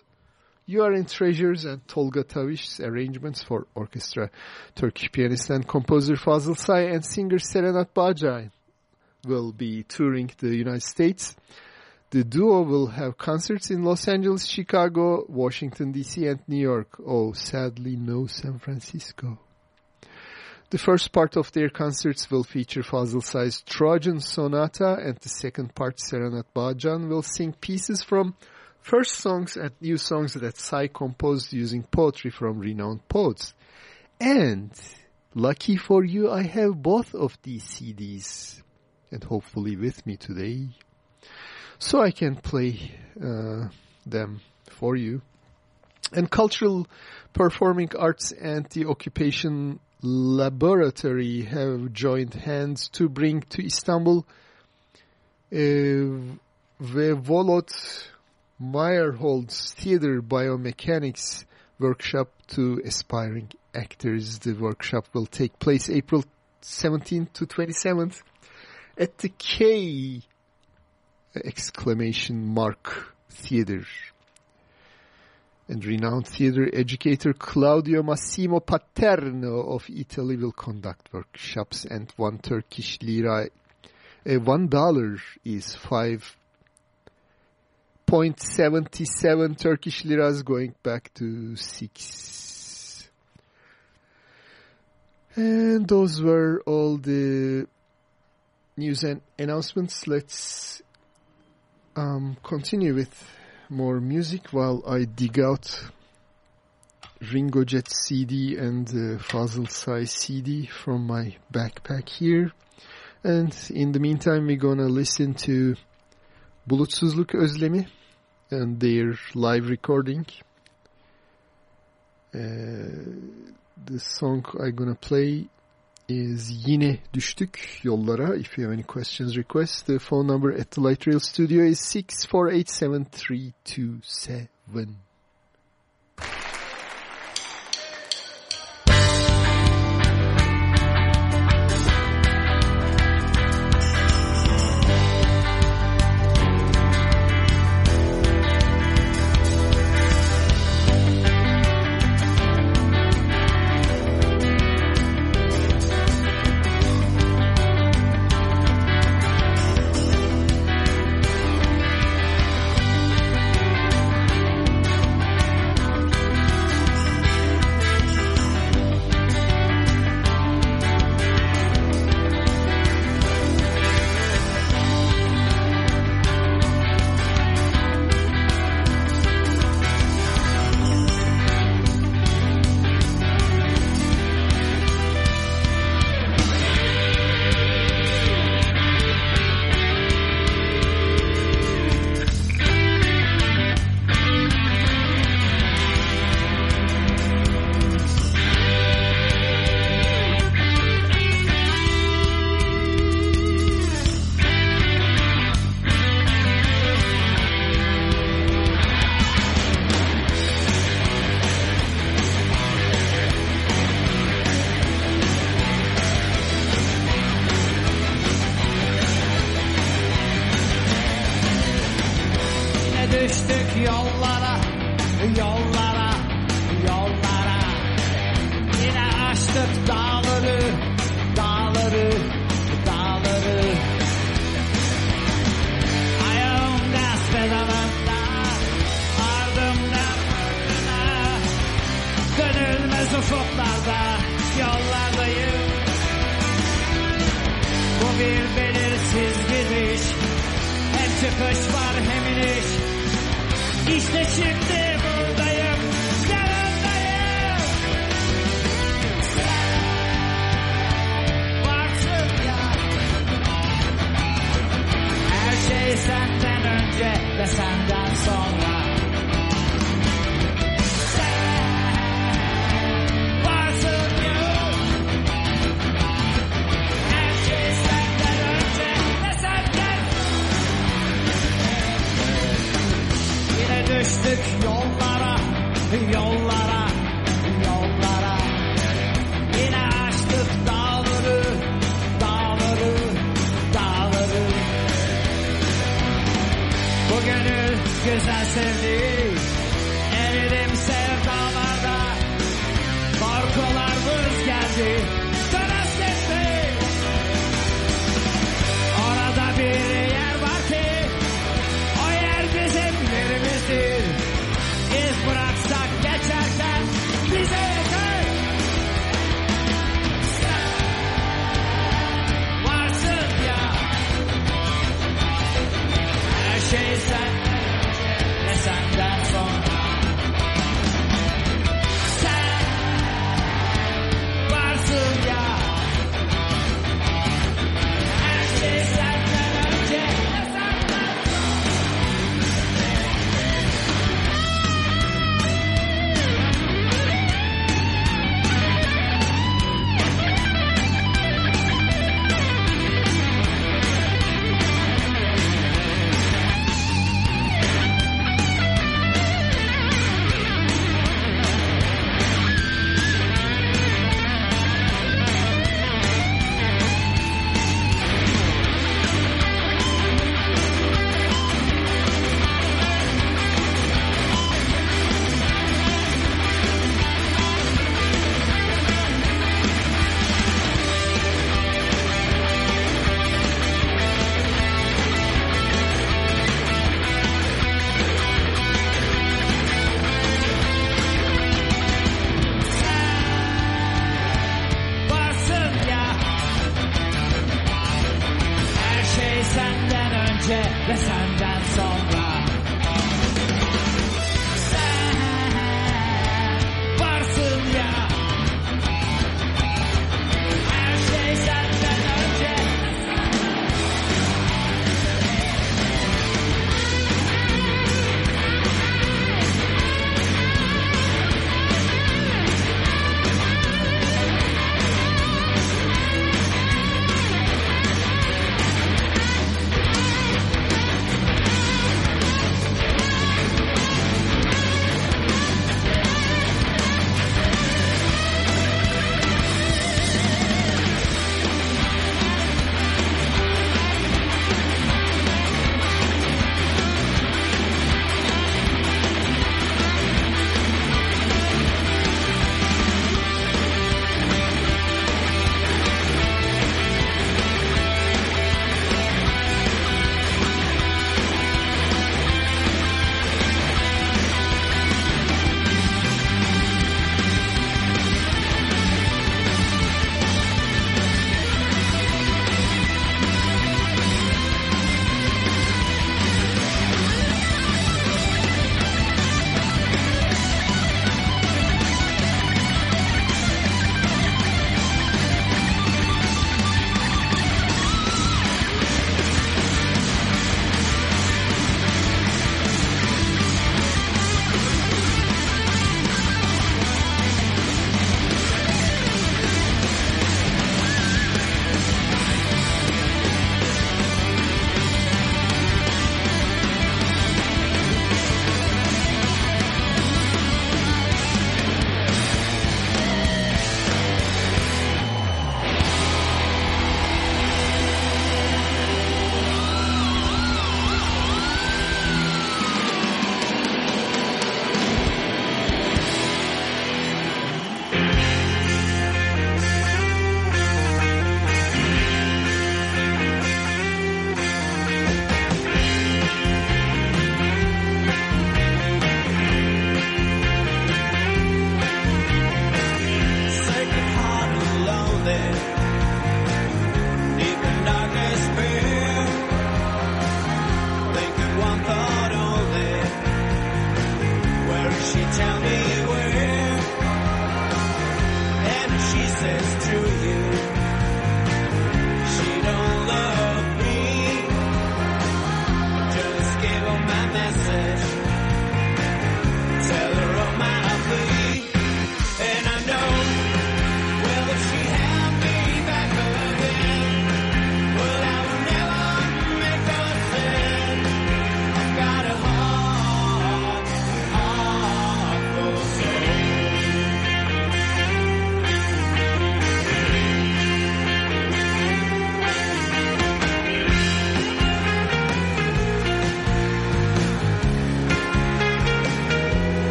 You Are in Treasures and Tolga Tavış's arrangements for orchestra. Turkish pianist and composer Fazıl Say and singer Serenad Bağcan will be touring the United States. The duo will have concerts in Los Angeles, Chicago, Washington, D.C., and New York. Oh, sadly, no San Francisco. The first part of their concerts will feature Fazıl Say's Trojan Sonata, and the second part, Serenad Bağcan, will sing pieces from first songs and new songs that Say composed using poetry from renowned poets. And, lucky for you, I have both of these CDs, and hopefully with me today so I can play uh, them for you. And Cultural Performing Arts and the Occupation Laboratory have joined hands to bring to Istanbul uh, Volot Meyerhold's Theater Biomechanics workshop to aspiring actors. The workshop will take place April 17th to 27th at the K exclamation mark theater. And renowned theater educator Claudio Massimo Paterno of Italy will conduct workshops and one Turkish lira, uh, one dollar is five point seventy seven Turkish liras going back to six. And those were all the news and announcements. Let's um, continue with more music while I dig out Ringo Jet CD and uh, Fazıl Say CD from my backpack here. And in the meantime, we're gonna listen to Bulutsuzluk Özlemi and their live recording. Uh, the song I'm gonna play is Yine Düştük Yollara. If you have any questions, requests, the phone number at the Light Rail Studio is 6487327.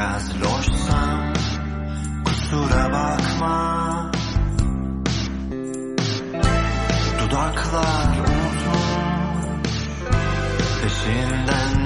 Biraz loşsam kusura bakma. Dudaklar unutmuş peşinden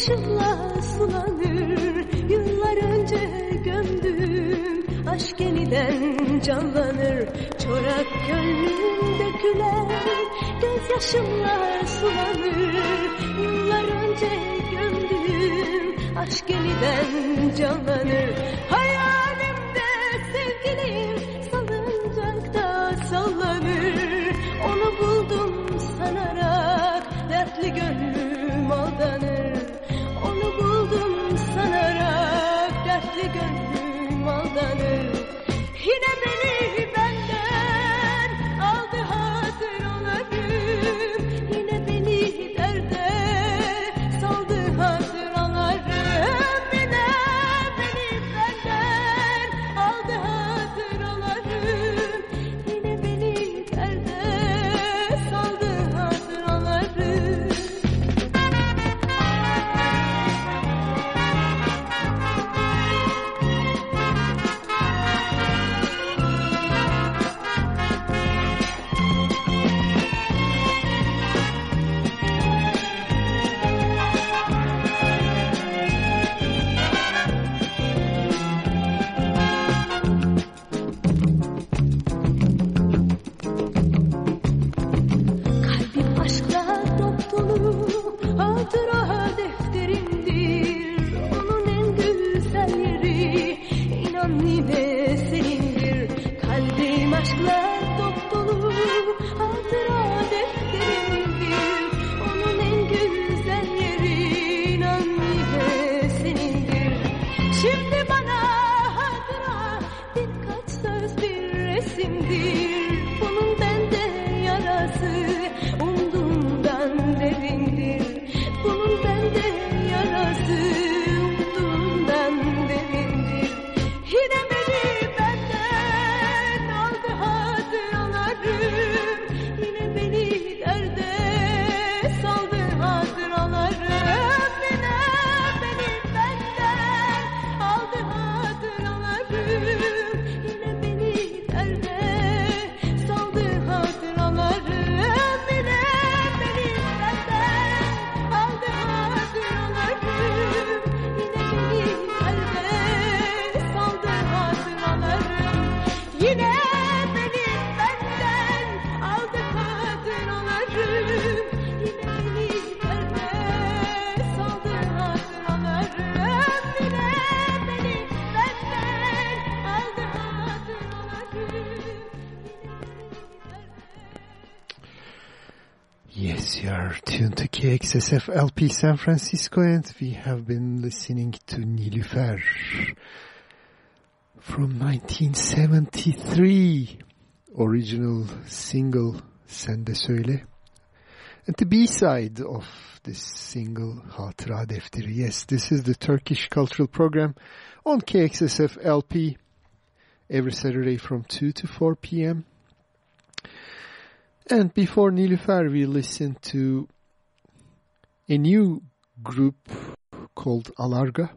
Gözyaşımla sulanır Yıllar önce gömdüm Aşk yeniden canlanır. Çorak gönlüm dökülen Gözyaşımla sulanır. Yıllar önce gömdüm Aşk yeniden canlanır KXSF LP San Francisco and we have been listening to Nilüfer from 1973 original single Sen de Söyle and the B-side of this single Hatıra Defteri. Yes, this is the Turkish cultural program on KXSF LP every Saturday from 2 to 4 p.m. And before Nilüfer, we listen to a new group called Alarga.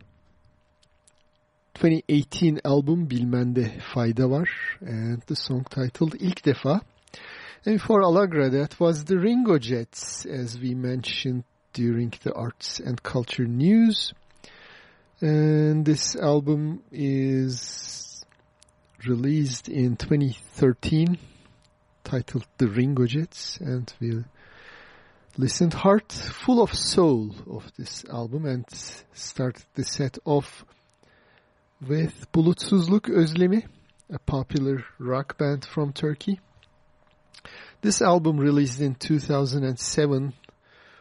2018 album Bilmende Fayda Var and the song titled İlk Defa. And for Alarga, that was the Ringo Jets as we mentioned during the arts and culture news. And this album is released in 2013 titled The Ringo Jets and we listened heart full of soul of this album and started the set off with Bulutsuzluk Özlemi, a popular rock band from Turkey. This album released in 2007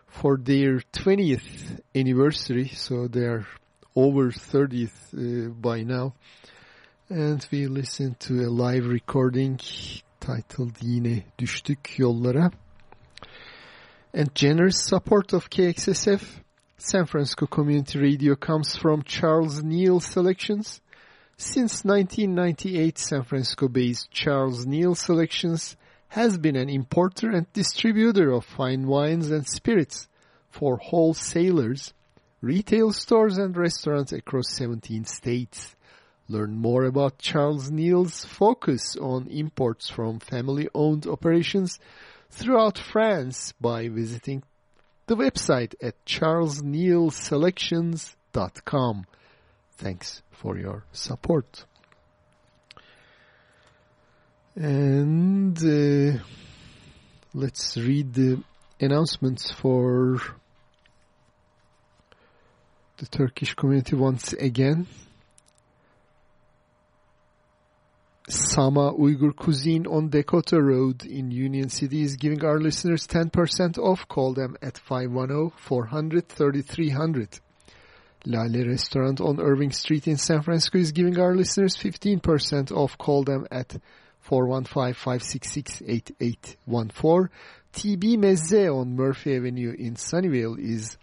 for their 20th anniversary, so they are over 30th uh, by now. And we listened to a live recording titled Yine Düştük Yollara. And generous support of KXSF, San Francisco Community Radio comes from Charles Neal Selections. Since 1998, San Francisco-based Charles Neal Selections has been an importer and distributor of fine wines and spirits for wholesalers, retail stores and restaurants across 17 states. Learn more about Charles Neal's focus on imports from family-owned operations throughout France by visiting the website at charlesnealselections.com. Thanks for your support. And uh, let's read the announcements for the Turkish community once again. Sama Uyghur Cuisine on Dakota Road in Union City is giving our listeners 10% off. Call them at 510-400-3300. Lale Restaurant on Irving Street in San Francisco is giving our listeners 15% off. Call them at 415-566-8814. TB Mezze on Murphy Avenue in Sunnyvale is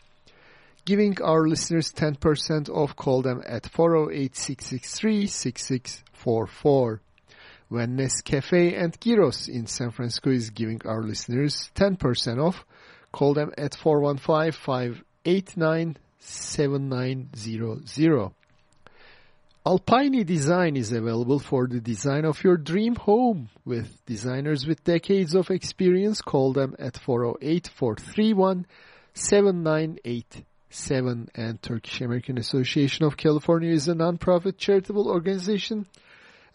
giving our listeners 10% off. Call them at 408-663-6644. When Nescafe and Gyros in San Francisco is giving our listeners 10% off. Call them at 415-589-7900. Alpine Design is available for the design of your dream home. With designers with decades of experience, call them at 408-431-7987. And Turkish American Association of California is a nonprofit charitable organization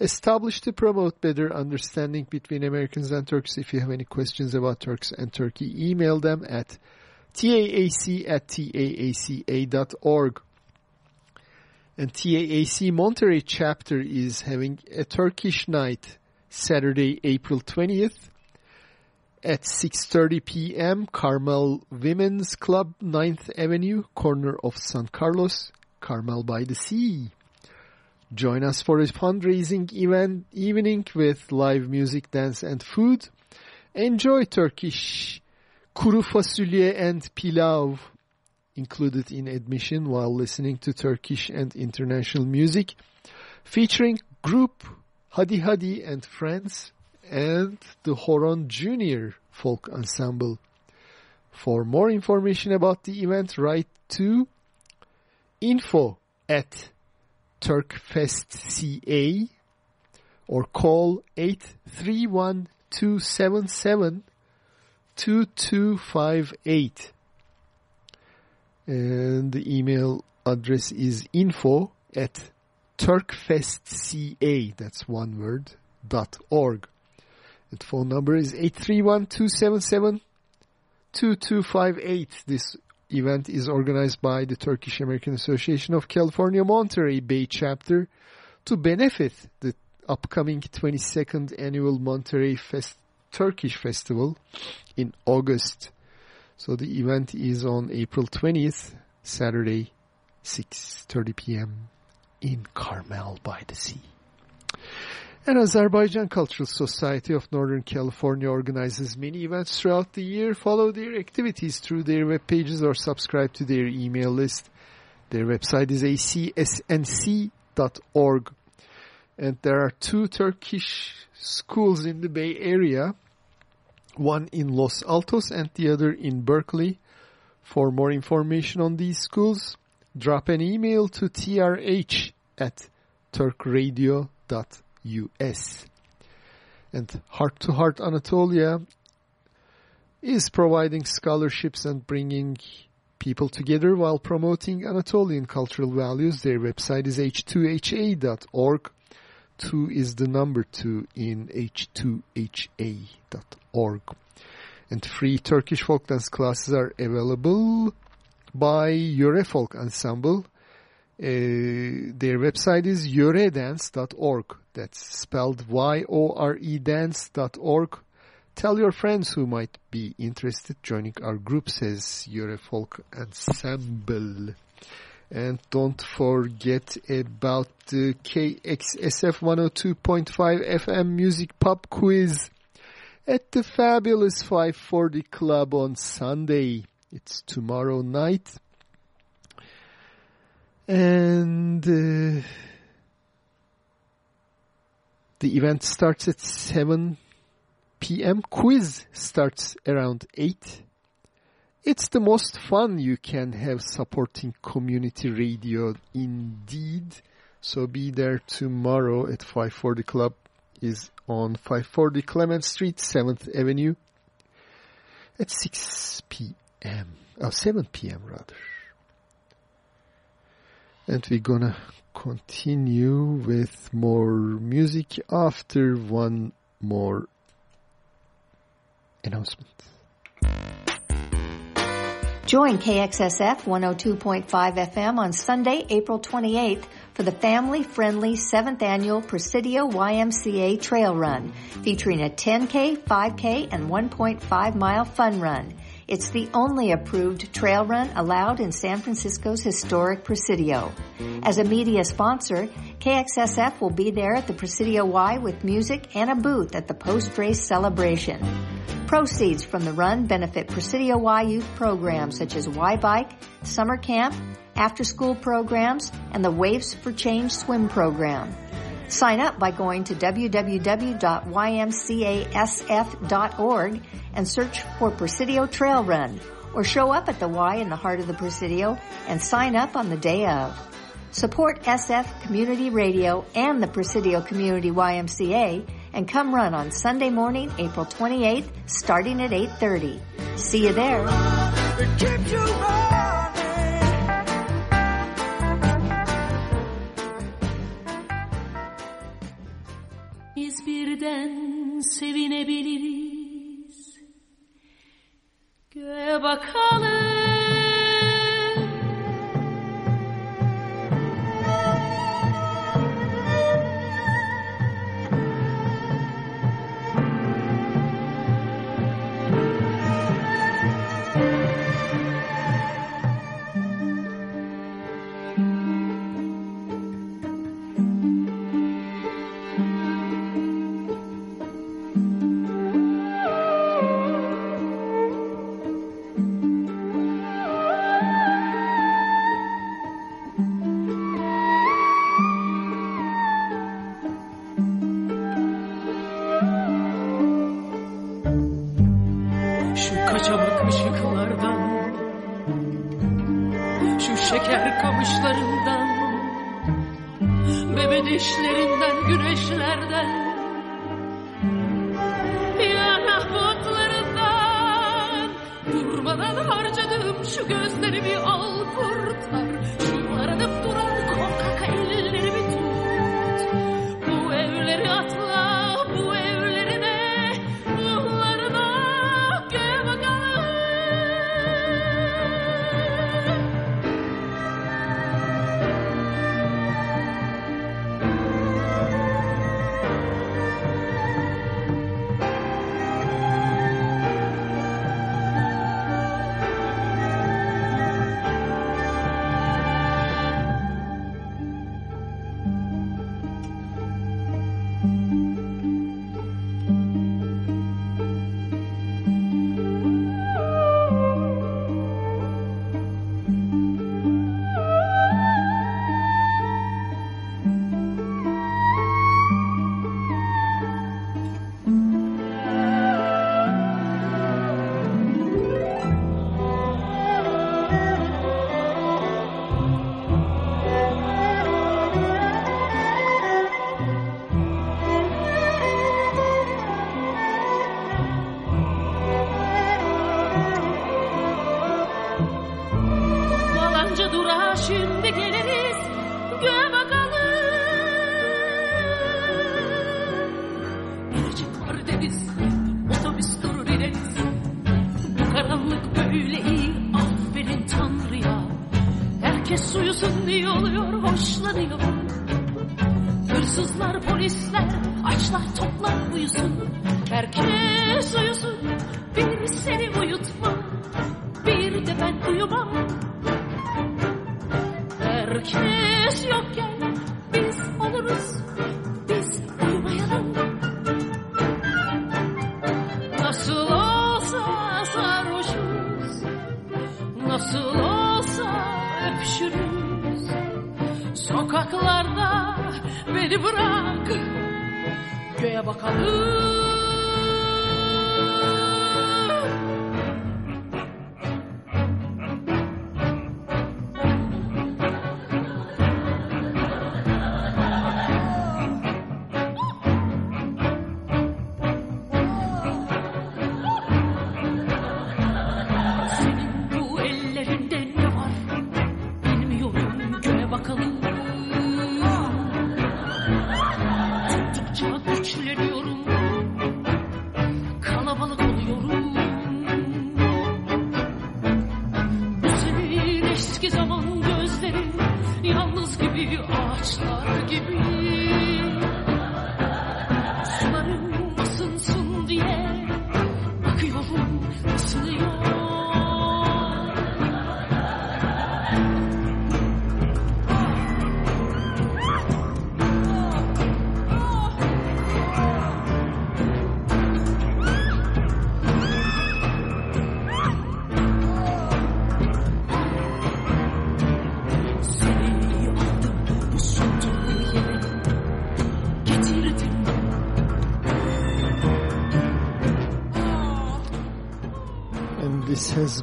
established to promote better understanding between Americans and Turks. If you have any questions about Turks and Turkey, email them at taac at taaca.org. And TAAC Monterey chapter is having a Turkish night Saturday, April 20th at 6.30 p.m. Carmel Women's Club, 9th Avenue, corner of San Carlos, Carmel by the Sea. Join us for a fundraising event evening with live music, dance and food. Enjoy Turkish kuru fasulye and pilav included in admission while listening to Turkish and international music featuring group Hadi Hadi and Friends and the Horon Junior Folk Ensemble. For more information about the event, write to info at turkfestca or call 831-277-2258. And the email address is info at turkfestca, that's one word, dot org. And phone number is 831-277-2258. This event is organized by the Turkish American Association of California Monterey Bay chapter to benefit the upcoming 22nd annual Monterey Fest Turkish Festival in August. So the event is on April 20th, Saturday, 6.30 p.m. in Carmel by the Sea. And Azerbaijan Cultural Society of Northern California organizes many events throughout the year. Follow their activities through their web pages or subscribe to their email list. Their website is acsnc.org. And there are two Turkish schools in the Bay Area, one in Los Altos and the other in Berkeley. For more information on these schools, drop an email to trh at turkradio.us. And Heart to Heart Anatolia is providing scholarships and bringing people together while promoting Anatolian cultural values. Their website is h2ha.org. Two is the number two in h2ha.org. And free Turkish folk dance classes are available by Yöre Folk Ensemble. Uh, their website is yoredance.org. That's spelled Y-O-R-E dance.org. Tell your friends who might be interested joining our group, says Yöre Folk Ensemble. And don't forget about the KXSF 102.5 FM Music Pub Quiz at the fabulous 540 Club on Sunday. It's tomorrow night. And uh, the event starts at 7 p.m. Quiz starts around 8. It's the most fun you can have supporting community radio indeed. So be there tomorrow at 540 Club is on 540 Clement Street, 7th Avenue at 6 p.m. Oh, 7 p.m. rather. And we're gonna continue with more music after one more announcement. Join KXSF 102.5 FM on Sunday, April 28th for the family-friendly 7th annual Presidio YMCA Trail Run, featuring a 10K, 5K, and 1.5 mile fun run. It's the only approved trail run allowed in San Francisco's historic Presidio. As a media sponsor, KXSF will be there at the Presidio Y with music and a booth at the post-race celebration. Proceeds from the run benefit Presidio Y youth programs such as Y Bike, Summer Camp, After School programs, and the Waves for Change swim program. Sign up by going to www.ymcasf.org and search for Presidio Trail Run, or show up at the Y in the heart of the Presidio and sign up on the day of. Support SF Community Radio and the Presidio Community YMCA and come run on Sunday morning, April 28th, starting at 8.30. See you there. Sevinebiliriz. Göğe bakalım.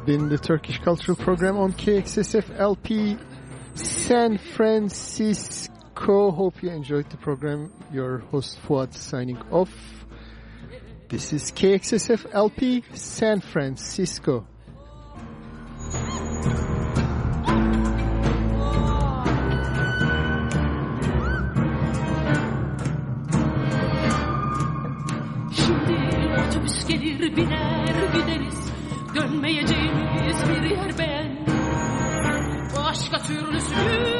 Been the Turkish Cultural Program on KXSF LP San Francisco. Hope you enjoyed the program. Your host Fuat signing off. This is KXSF LP San Francisco. bir yer beğen. Bu aşka türlüsünü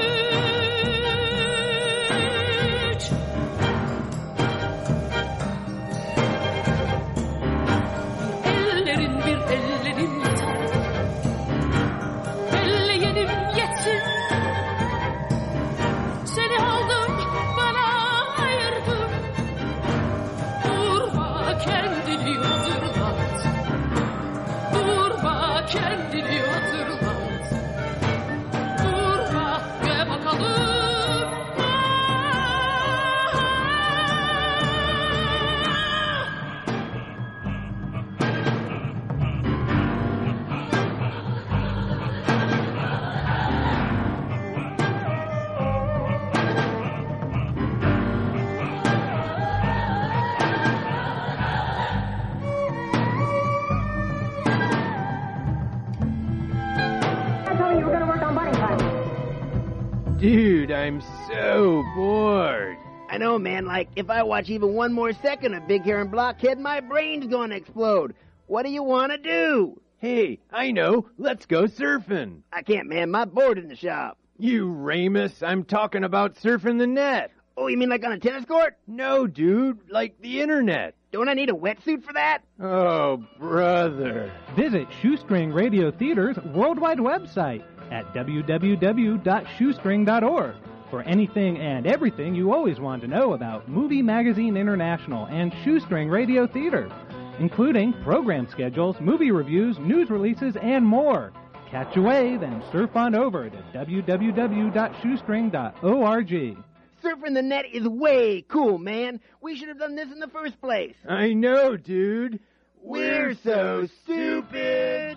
Dude, I'm so bored. I know, man. Like, if I watch even one more second of Big Hair and Blockhead, my brain's gonna explode. What do you want to do? Hey, I know. Let's go surfing. I can't, man. My board in the shop. You Ramus, I'm talking about surfing the net. Oh, you mean like on a tennis court? No, dude, like the internet. Don't I need a wetsuit for that? Oh, brother. Visit Shoestring Radio Theater's worldwide website at www.shoestring.org for anything and everything you always want to know about Movie Magazine International and Shoestring Radio Theater, including program schedules, movie reviews, news releases, and more. Catch a wave and surf on over to www.shoestring.org. Surfing the net is way cool, man. We should have done this in the first place. I know, dude. We're so stupid.